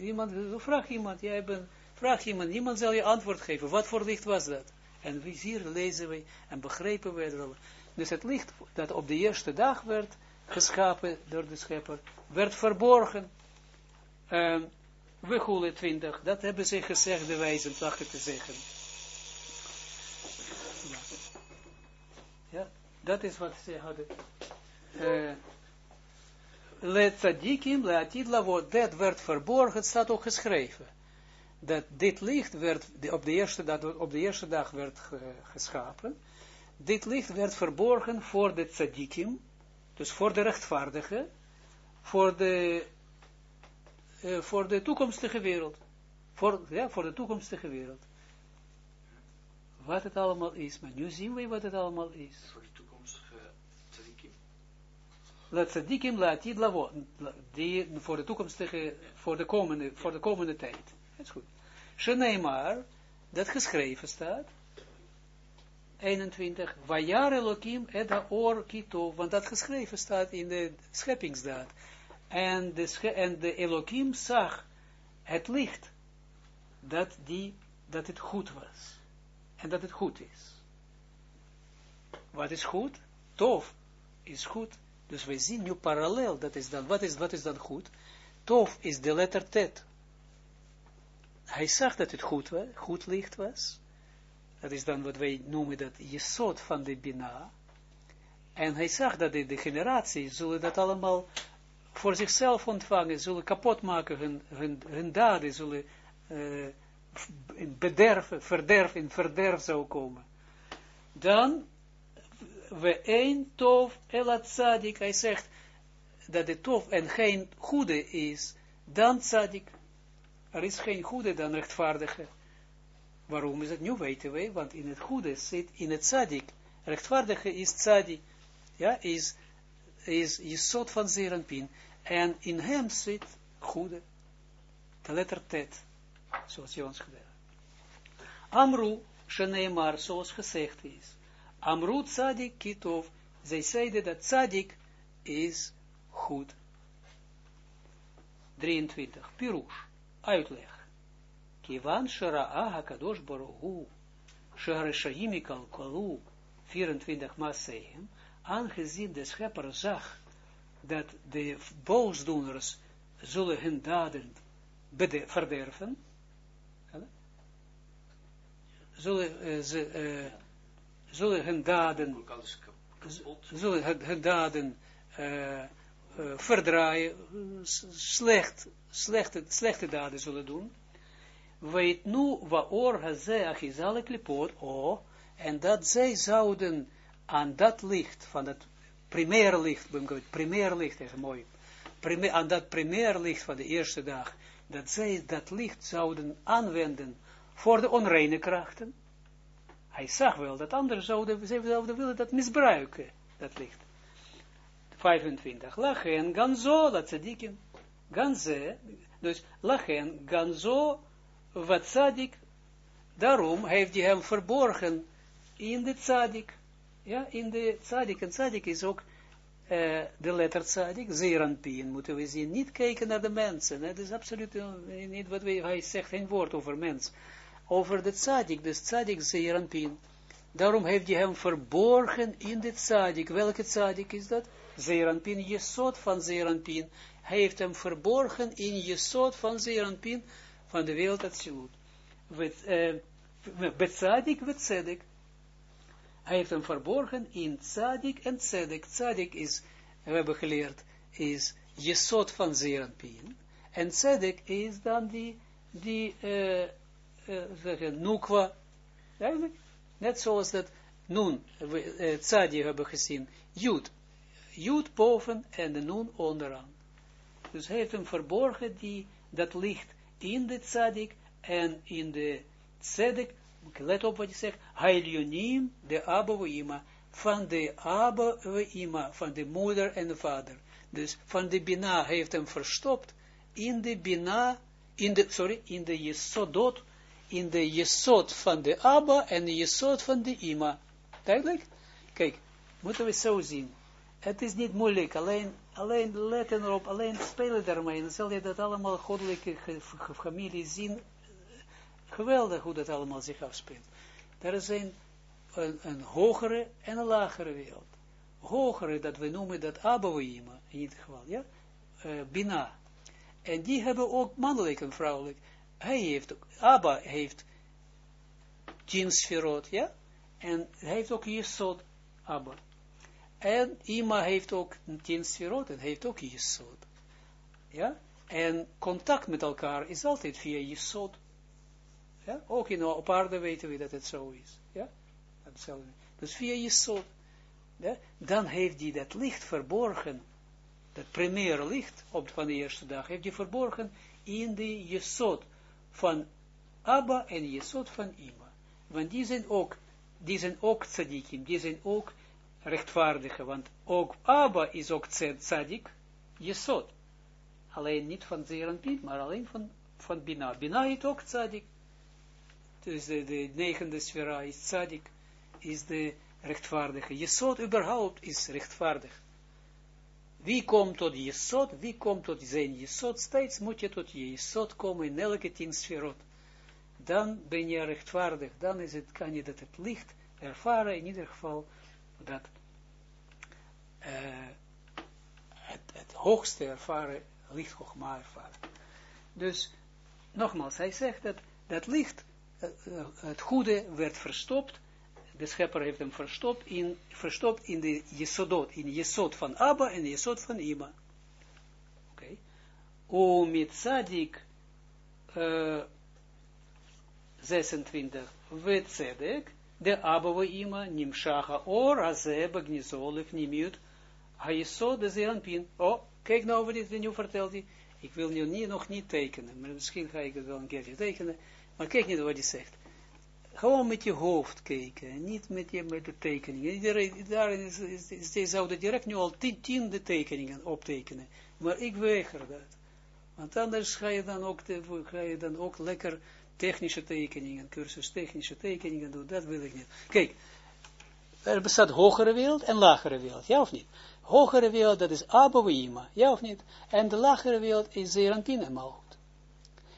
iemand vraag iemand, jij bent Vraag iemand, niemand zal je antwoord geven. Wat voor licht was dat? En hier lezen wij en begrepen wij wel. Dus het licht dat op de eerste dag werd geschapen door de schepper, werd verborgen. We goelen 20, dat hebben ze gezegd, de wijzen, plachten te zeggen. Ja, dat is wat ze hadden. Uh, Let tzadikim, leatid lavot, dat werd verborgen, staat ook geschreven dat dit licht werd, op de eerste, dat op de eerste dag werd geschapen, dit licht werd verborgen voor de tzadikim, dus voor de rechtvaardige, voor de, uh, voor de toekomstige wereld. Voor, ja, voor de toekomstige wereld. Wat het allemaal is, maar nu zien we wat het allemaal is. Voor de toekomstige tzadikim. La tzadikim la atid die voor de toekomstige, voor de komende, voor de komende tijd. Is goed. Dat geschreven staat, 21, Vajar Elohim eda or kito, want dat geschreven staat in de scheppingsdaad. En de, en de Elohim zag het licht, dat, die, dat het goed was. En dat het goed is. Wat is goed? Tof is goed. Dus we zien nu parallel, dat is dan, wat is, wat is dan goed? Tof is de letter tet hij zag dat het goed, goed licht was. Dat is dan wat wij noemen dat jesot van de Bina. En hij zag dat de, generatie zullen dat allemaal voor zichzelf ontvangen, zullen kapot maken, hun, hun, hun daden zullen uh, in bederven, verderf, in verderf zou komen. Dan, we een tof tzadik, hij zegt dat de tof en geen goede is, dan tzadik. Er is geen goede dan rechtvaardige. Waarom is het? Nu weten wij, want in het goede zit in het tzadik. Rechtvaardige is tzadik. Ja, is, is jesot van Zeranpin. En in hem zit goede. De letter tet. Zoals je ons geleerd. Amru, sheneemar, zoals gezegd is. Amru tzadik kitov. Zij zeiden dat tzadik is goed. 23. Pirush uitleg. Kivan shara'a hakadosh baruhu, shaharishayim kalkalu, 24 maseim, aangezien de schepper zag dat de boosdoeners zullen hun daden verderven, zullen, uh, ze, uh, zullen hun daden, zullen hun daden uh, verdraaien, slecht slechte, slechte daden zullen doen, weet nu waor haze achizale klipot, oh, en dat zij zouden aan dat licht, van het primaire licht, primair licht, is mooi, primair, aan dat primair licht van de eerste dag, dat zij dat licht zouden aanwenden voor de onreine krachten. Hij zag wel dat anderen zouden, zouden willen dat misbruiken, dat licht. 25. Lachen ganzo, dat tzadikim ganze, dus lachen, ganzo, wat tzadik, daarom heeft hij hem verborgen in de tzadik, ja, in de tzadik, en tzadik is ook uh, de letter tzadik, zeeranpien, moeten we zien, niet kijken naar de mensen, dat is absoluut niet wat wij, hij zegt geen woord over mens, over de tzadik, dus tzadik, zeeranpien, daarom heeft hij hem verborgen in de tzadik, welke tzadik is dat? Zeeranpien, je soort van zeeranpien, hij heeft hem verborgen in je soort van Zeranpin van de wereld Atsilut. Betzadik, betzedek. Hij heeft hem verborgen in tzadik en tzedek. Tzadik is, we hebben geleerd, is jesot van Zeranpien. En tzedek is dan die, die, uh, uh, zeggen, nukwa. Net zoals dat nun, uh, tzadik hebben gezien, jut, jut boven en de nun onderaan. Dus hij heeft hem verborgen, die, dat licht in de tzadik en in de tzedek, let op wat je zegt, Hailionim, de Abba van de Abba Ima, van de moeder en de vader. Dus van de Bina heeft hem verstopt in de Bina, in de, sorry, in de Jesodot, in de Jesod van de Abba en de Jesod van de Ima. Duidelijk? Kijk, moeten we zo zien. Het is niet moeilijk, alleen, alleen letten erop, alleen spelen daarmee. Dan zal je dat allemaal goddelijke familie zien Geweldig hoe dat allemaal zich afspeelt. Er is een, een, hogere en een lagere wereld. Hogere, dat we noemen dat Abouima, in ieder geval, ja, uh, Bina. En die hebben ook mannelijk en vrouwelijk. Hij heeft, Abba heeft tien ja, en hij heeft ook Jesod, Abba. En Ima heeft ook tien sferot en heeft ook Jesod. Ja, en contact met elkaar is altijd via Jesod. Ja? Ook in, op aarde weten we dat het zo is. Ja? Dus via Jesod. Ja? Dan heeft hij dat licht verborgen. Dat primaire licht op, van de eerste dag. Heeft hij verborgen in de Jesod van Abba en Jesod van Ima. Want die zijn ook, die zijn ook tzadikim. Die zijn ook rechtvaardige. Want ook Abba is ook tzadik. Jesod. Alleen niet van Zeranpit, maar alleen van, van Bina. Bina is ook tzadik dus de, de negende sfera is tzadik, is de rechtvaardige. Jesod überhaupt is rechtvaardig. Wie komt tot Jesod, wie komt tot zijn Jesod, steeds moet je tot je Jesod komen in elke tien sferot. Dan ben je rechtvaardig, dan is het, kan je dat het licht ervaren, in ieder geval, dat uh, het, het hoogste ervaren, licht maar ervaren. Dus, nogmaals, hij zegt dat dat licht uh, het goede werd verstopt, de schepper heeft hem verstopt in, verstopt in de jesodot, in jesod van Abba en jesod van Ima. Oké. Okay. Tzadik uh, 26, we tzedek, de Abba we Ima, nimshacha or, aze bagnizolef nimut, ha jesod de zeranpin. Oh, kijk nou wat hij nu vertelt. Ik wil nu niet, nog niet tekenen, maar misschien ga ik het wel een keertje tekenen. Maar kijk niet wat hij zegt. Gewoon met je hoofd kijken, niet met, je, met de tekeningen. Daarin is, is, is zouden direct nu al tien, tiende tekeningen optekenen. Maar ik weiger dat. Want anders ga je dan ook, ga je dan ook lekker technische tekeningen, cursus technische tekeningen doen. Dat wil ik niet. Kijk, er bestaat hogere wereld en lagere wereld, ja of niet? Hogere wereld, dat is Abouima, ja of niet? En de lagere wereld is Zeranpin en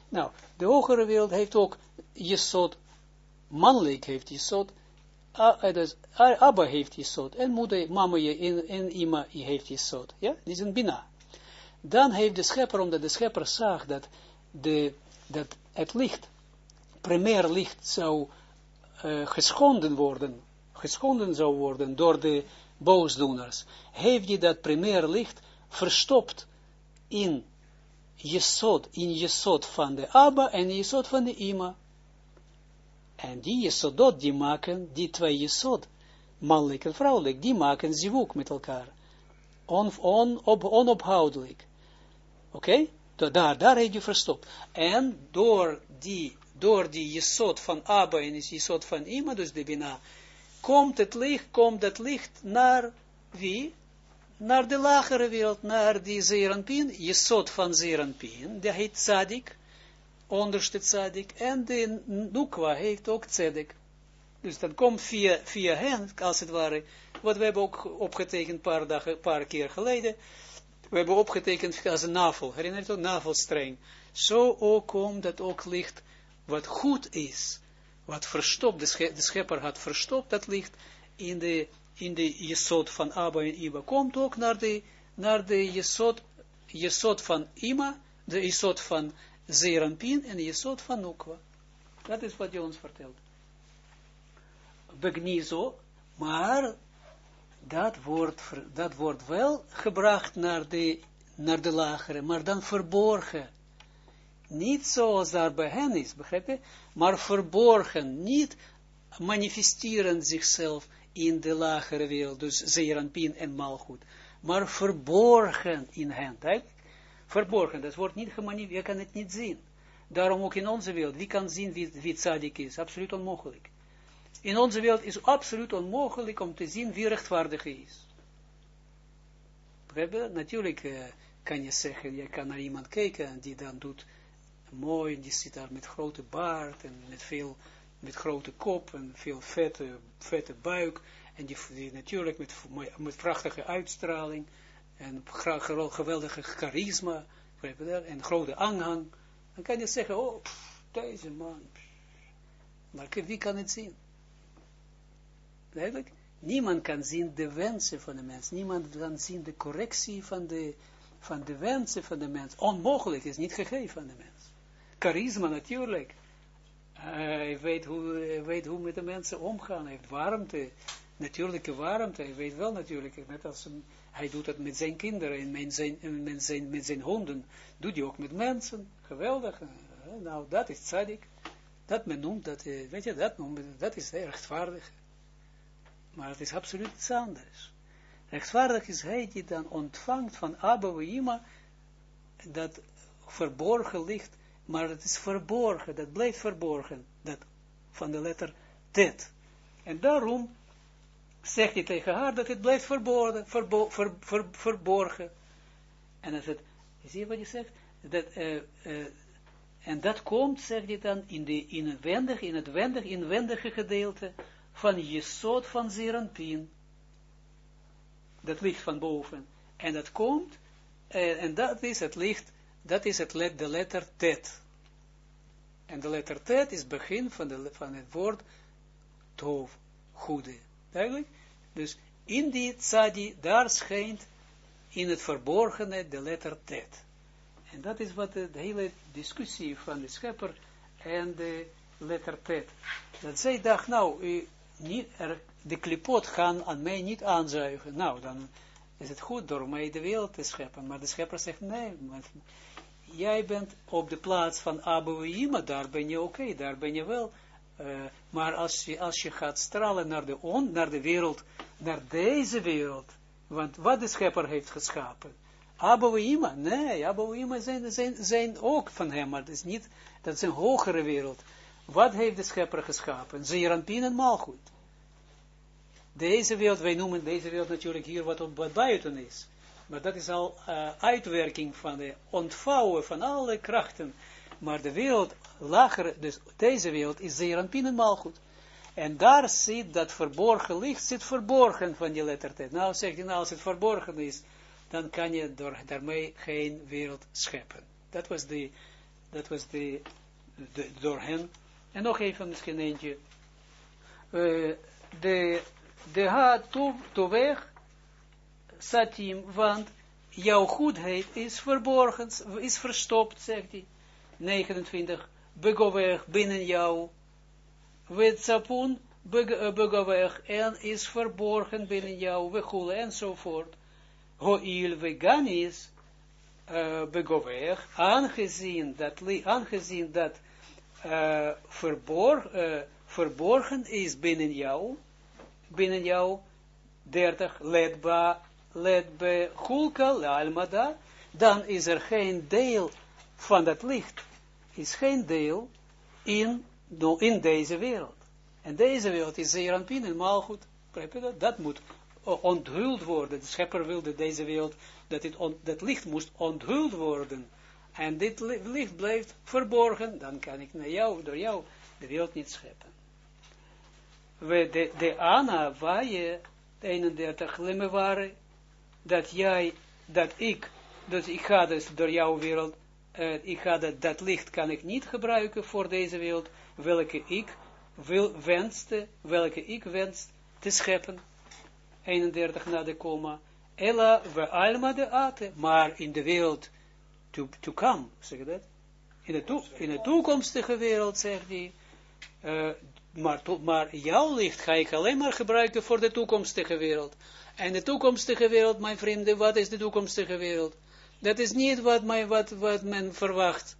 nou, de hogere wereld heeft ook Jesod, mannelijk heeft Jesod, dus Abba heeft Jesod, en moeder, mama en, en ima heeft Jesod, ja, die is een Bina. Dan heeft de schepper, omdat de schepper zag dat, de, dat het licht, primair licht zou uh, geschonden worden, geschonden zou worden door de boosdoeners, heeft hij dat primair licht verstopt in jesod, in jesod van de Abba en jesod van de Ima. En die jesodot, die maken, die twee jesod, mannelijk en vrouwelijk, die maken zivuk met elkaar. On, on, op, onophoudelijk. Oké? Okay? Daar, daar heb je verstopt. En door die, door die jesod van Abba en jesod van Ima, dus de Bina, komt het licht, komt het licht naar wie? naar de lagere wereld, naar die Zeranpin, Jesod van Zeranpin, die heet Tzadik, onderste Tzadik, en de Nukwa heeft ook Tzedek. Dus dat komt via, via hen, als het ware, wat we hebben ook opgetekend een paar, dagen, paar keer geleden, we hebben opgetekend als een navel, herinnert u, navelstreng. Zo ook komt dat ook licht, wat goed is, wat verstopt, de, de schepper had verstopt dat licht in de in de jesot van Abba en Iba, komt ook naar de, naar de jesot, jesot van Ima, de jesot van Zeranpin en de jesot van Nukwa. Dat is wat je ons vertelt. begnizo, maar dat wordt, dat wordt wel gebracht naar de, naar de lagere, maar dan verborgen. Niet zoals daar bij hen is, begrijp je? Maar verborgen, niet manifesteren zichzelf in de lagere wereld, dus Zeeranpien en Malchut, maar verborgen in hen. duidelijk? Verborgen, dat wordt niet gemanifesteerd, je kan het niet zien. Daarom ook in onze wereld, wie kan zien wie, wie tzaddik is? Absoluut onmogelijk. In onze wereld is absoluut onmogelijk om te zien wie rechtvaardig is. Natuurlijk eh, kan je zeggen, je kan naar iemand kijken die dan doet mooi, die zit daar met grote baard en met veel, met grote kop en veel vette, vette buik en die, die natuurlijk met, met prachtige uitstraling en geweldige charisma, en grote aanhang, dan kan je zeggen, oh, pff, deze man, maar wie kan het zien? Duidelijk? Niemand kan zien de wensen van de mens. Niemand kan zien de correctie van de, van de wensen van de mens. Onmogelijk is niet gegeven aan de mens. Charisma natuurlijk. Hij weet hoe, hij weet hoe met de mensen omgaan. Hij heeft warmte. Natuurlijke warmte. Hij weet wel natuurlijk. Net als hij doet dat met zijn kinderen en met zijn, met zijn, met zijn honden. Doet hij ook met mensen. Geweldig. Eh, Nou, dat is tzaddik. Dat men noemt dat, eh, weet je, dat, noemt, dat is rechtvaardig. Maar het is absoluut iets anders. Rechtvaardig is hij die dan ontvangt van Abba Wima, dat verborgen ligt, maar het is verborgen, dat blijft verborgen, dat van de letter Tet. En daarom zegt hij tegen haar dat het blijft verborgen, verbo, ver, ver, verborgen. En als het, zie je wat hij zegt? Dat, uh, uh, en dat komt, zegt hij dan, in, de, in, het wendig, in het wendig, inwendige gedeelte van je soort van Zeranpien. Dat licht van boven. En dat komt, uh, en dat is het licht, dat is het let, de letter Tet. En de letter Tet is begin van, de, het woord Tov, goede. Duidelijk? Dus in die tzadi, daar schijnt in het verborgene de letter Tet. En dat is wat de, hele discussie van de schepper en de letter Tet. Dat zij dacht, nou, u, niet er, de klipot gaan aan mij niet aanzuigen. Nou, dan is het goed door mij de wereld te scheppen. Maar de schepper zegt, nee, jij bent op de plaats van Abouima, daar ben je oké, daar ben je wel. Uh, maar als je, als je gaat stralen naar de, on, naar de wereld, naar deze wereld, want wat de schepper heeft geschapen, Abouima, nee, Abouima zijn, zijn, zijn ook van hem, maar dat is niet, dat is een hogere wereld. Wat heeft de schepper geschapen? Zeeranpien en Malchut. Deze wereld, wij noemen deze wereld natuurlijk hier wat, op, wat buiten is. Maar dat is al uh, uitwerking van de ontvouwen van alle krachten. Maar de wereld lager, dus deze wereld is Zeeranpien en Malchut. En daar zit dat verborgen licht, zit verborgen van die lettertijd. Nou zegt hij, nou als het verborgen is, dan kan je door, daarmee geen wereld scheppen. Dat was de, dat was de, de door hen. En nog even misschien eentje. Uh, de, de ha tovech satim, want jouw goedheid is verborgen, is verstopt, zegt hij. 29, begovech binnen jou, wetsapun begovech, en is verborgen binnen jou, wechule, enzovoort. Hoil veganis, uh, begovech, aangezien dat, aangezien dat uh, verborg, uh, verborgen is binnen jou, binnen jou, 30, letba, letbe, hulka, almada, dan is er geen deel van dat licht, is geen deel in, in deze wereld. En deze wereld is zeer aanpien en begrijp je dat? Moet onthuld worden. De schepper wilde deze wereld, dat, het dat licht moest onthuld worden. En dit licht blijft verborgen, dan kan ik naar jou, door jou, de wereld niet scheppen. We de, de Anna, waar je 31 limmen waren, dat jij, dat ik, dus ik ga dus door jouw wereld, uh, ik ga dat, dat licht kan ik niet gebruiken voor deze wereld, welke ik wil, wenste, welke ik wenst te scheppen. 31 na de komma. Ella we alma de ate, maar in de wereld to, to come, zeg je dat? In de, to, in de toekomstige wereld, zegt hij, eh, maar, maar jouw licht ga ik alleen maar gebruiken voor de toekomstige wereld. En de toekomstige wereld, mijn vrienden, wat is de toekomstige wereld? Dat is niet wat, wat, wat men verwacht.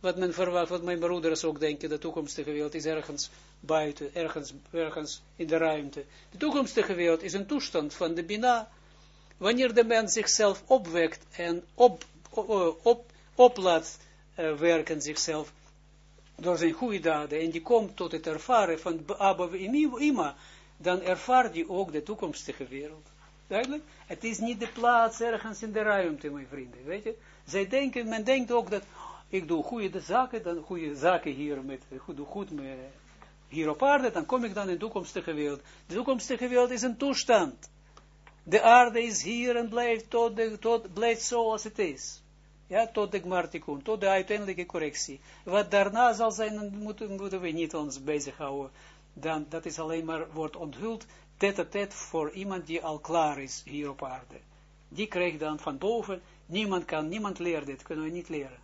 Wat men verwacht, wat mijn broeders ook denken, de toekomstige wereld is ergens buiten, ergens, ergens in de ruimte. De toekomstige wereld is een toestand van de Bina. Wanneer de mens zichzelf opwekt en op, op, op, op laat eh, werken zichzelf door zijn goede daden, en die komt tot het ervaren van Abba Ima, dan ervaart hij ook de toekomstige wereld. Duidelijk? Het is niet de plaats ergens in de ruimte, mijn vrienden, weet je. Zij denken, men denkt ook dat, ik doe goede zaken, dan goede zaken hier, met, goed, doe goed met, hier op aarde, dan kom ik dan in de toekomstige wereld. De toekomstige wereld is een toestand. De aarde is hier en blijft, tot de, tot, blijft zoals het is. Ja, tot de gmartikun, tot de uiteindelijke correctie. Wat daarna zal zijn, moeten, moeten we niet ons bezighouden. Dan, dat is alleen maar, wordt onthuld, tet a tet voor iemand die al klaar is hier op aarde. Die krijgt dan van boven, niemand kan, niemand leert dit, kunnen we niet leren.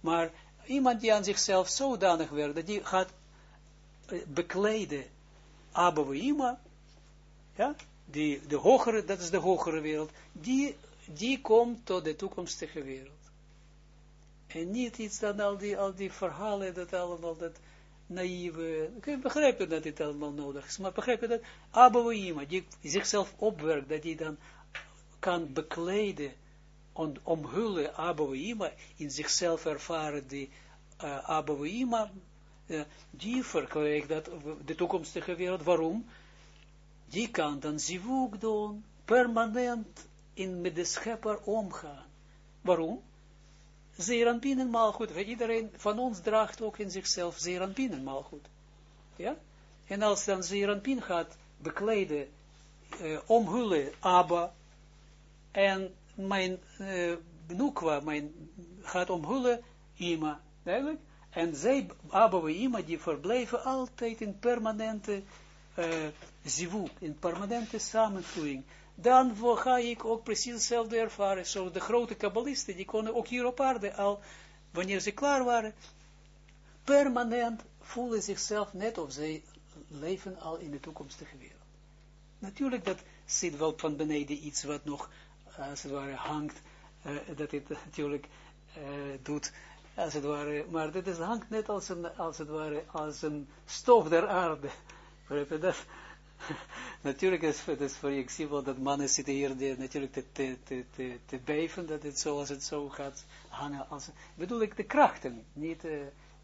Maar iemand die aan zichzelf zodanig werd, die gaat eh, bekleden Abouima, ja, die, de hogere, dat is de hogere wereld, die, die komt tot de toekomstige wereld. En niet iets dan al die, al die verhalen, dat allemaal, dat naïeve, ik begrijp dat dit allemaal nodig is, maar begrijp je dat Abouima, die zichzelf opwerkt, dat die dan kan bekleden, om, omhullen Abouima, in zichzelf ervaren die uh, Abouima, uh, die verkrijgt dat de toekomstige wereld, waarom? Die kan dan zivuk doen, permanent in met de schepper omgaan. Waarom? Zeeranpien en maalgoed. Iedereen van ons draagt ook in zichzelf zeeranpien en maalgoed. Ja? En als dan zeeranpien gaat bekleden, uh, omhullen Abba, en mijn uh, Nukwa, mijn, gaat omhullen Ima, duidelijk? En zij, Abba en Ima, die verblijven altijd in permanente uh, zivuk, in permanente samenvloeiing. Dan ga ik ook precies hetzelfde ervaren. Zo de grote kabbalisten, die konden ook hier op aarde al, wanneer ze klaar waren, permanent voelen zichzelf net of zij leven al in de toekomstige wereld. Natuurlijk, dat zit wel van beneden iets wat nog, als het ware, hangt, uh, dat het natuurlijk uh, doet, als het ware, maar dit is, hangt net als, een, als het ware, als een stof der aarde. dat? natuurlijk is het voor je, ik dat mannen zitten hier die, natuurlijk te, te, te, te, beven, dat het zo, als het zo gaat hangen, als, bedoel ik de krachten, niet, uh,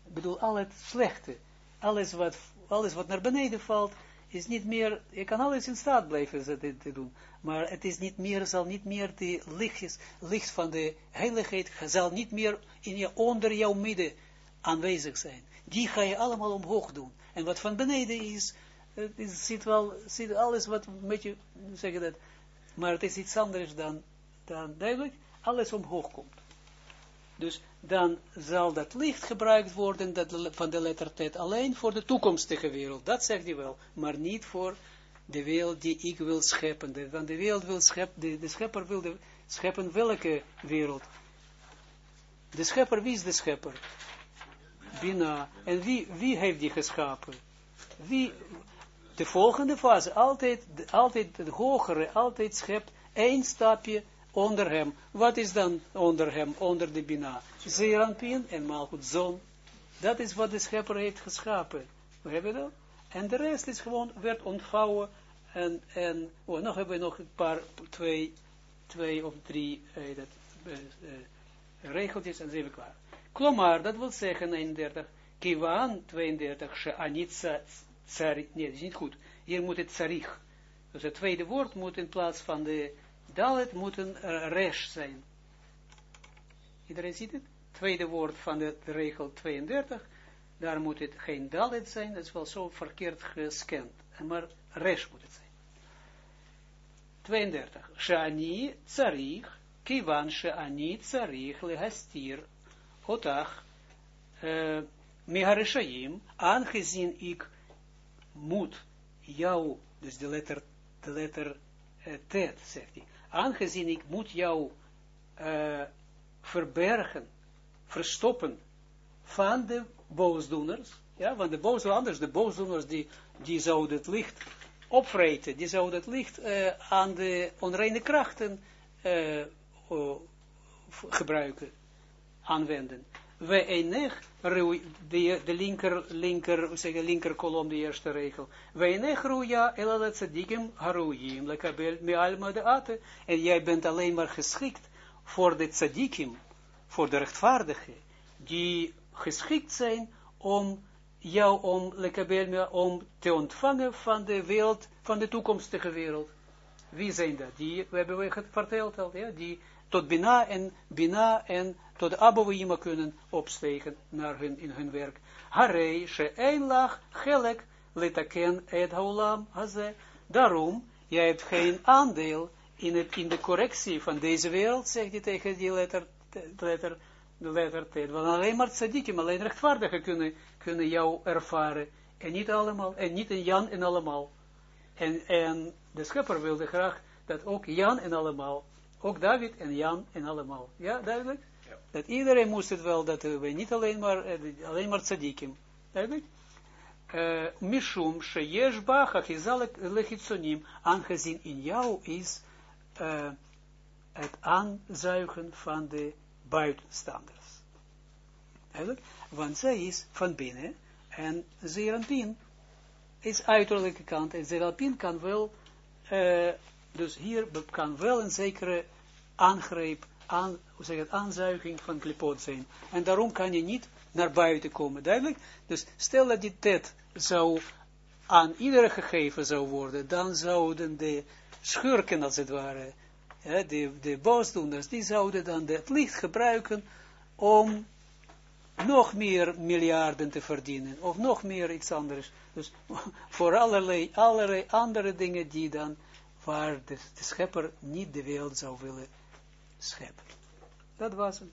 bedoel al het slechte, alles wat, alles wat naar beneden valt, is niet meer, je kan alles in staat blijven te doen, maar het is niet meer, zal niet meer lichtjes, licht van de heiligheid, zal niet meer in je, onder jouw midden aanwezig zijn. Die ga je allemaal omhoog doen. En wat van beneden is, het is, ziet wel, ziet alles wat met je, zeg dat, maar het is iets anders dan, dan duidelijk, alles omhoog komt. Dus dan zal dat licht gebruikt worden dat van de letter alleen voor de toekomstige wereld. Dat zegt hij wel, maar niet voor de wereld die ik wil scheppen. De, want de wereld wil scheppen, de, schepper wil de, scheppen welke wereld? De schepper, wie is de schepper? Bina. En wie, wie heeft die geschapen? Wie, de volgende fase, altijd, altijd de hogere, altijd schept één stapje onder hem. Wat is dan onder hem, onder de Bina? Zeranpien en Malchut zon. Dat is wat de schepper heeft geschapen. Begrijp je dat? En de rest is gewoon, werd ontvouwen. En, en oh, nog hebben we nog een paar, twee, twee of drie uh, dat, uh, uh, regeltjes en zijn we klaar. Klomar, dat wil zeggen 31, Kivan 32, She'anitza tsari, nee, dat is niet goed. Hier moet het tsarich. Dus het tweede woord moet in plaats van de dalet moet een uh, resh zijn. Iedereen ziet het? Tweede woord van de, regel 32. Daar moet het geen dalet zijn. Dat is wel zo verkeerd gescand. Maar resh moet het zijn. 32. Shani tsarich, kivan shani tsarich lehastir, otach, uh, mihareshaim, aangezien ik moet jou, dus de letter, de letter uh, tet, zegt hij, aangezien ik moet jou uh, verbergen, verstoppen van de boosdoeners, Ja, want de boosdoeners, de boosdoeners, die, die zouden het licht opvreten, die zouden het licht uh, aan de onreine krachten gebruiken, aanwenden. We enig, de, linker, linker, zeg, linker kolom, de eerste regel. We enig ruja, elalat tzadikim haruyim, lekabel mealma de ate. En jij bent alleen maar geschikt voor de tzadikim, voor de rechtvaardigen, die geschikt zijn om jou, om, lekabel, om te ontvangen van de wereld, van de toekomstige wereld. Wie zijn dat? Die, we hebben we verteld al, ja, die tot Bina en Bina en tot Abouima kunnen opstegen naar hun, in hun werk. Harei, she'ein lach, gelek, letaken et haolam haze. Daarom, jij hebt geen aandeel in, het, de correctie van deze wereld, zegt hij tegen die letter, letter, letter. Want alleen maar tzadikim, alleen rechtvaardigen kunnen, kunnen jou ervaren. En niet allemaal, en niet in Jan en allemaal. En, en de schepper wilde graag dat ook Jan en allemaal ook David en Jan en allemaal. Ja, duidelijk? Ja. Dat iedereen moest het wel, dat we niet alleen maar, uh, alleen maar tzadikim. Duidelijk? Uh, Mishum, sheyesh bach, achizalek lechitsonim, aangezien in jou is uh, het aanzuigen van de buitenstanders. Duidelijk? Want zij is van binnen en Zeranpin is uiterlijke kant en Zeranpin kan wel uh, dus hier kan wel een zekere aangreep, aan, hoe zeg het, aanzuiging van klipot zijn. En daarom kan je niet naar buiten komen, duidelijk? Dus stel dat die tet zou aan iedereen gegeven zou worden, dan zouden de schurken, als het ware, de, de boosdoeners, die zouden dan het licht gebruiken om nog meer miljarden te verdienen, of nog meer iets anders. Dus voor allerlei, allerlei andere dingen die dan waar de, schepper niet de wereld zou willen scheppen. Dat was het.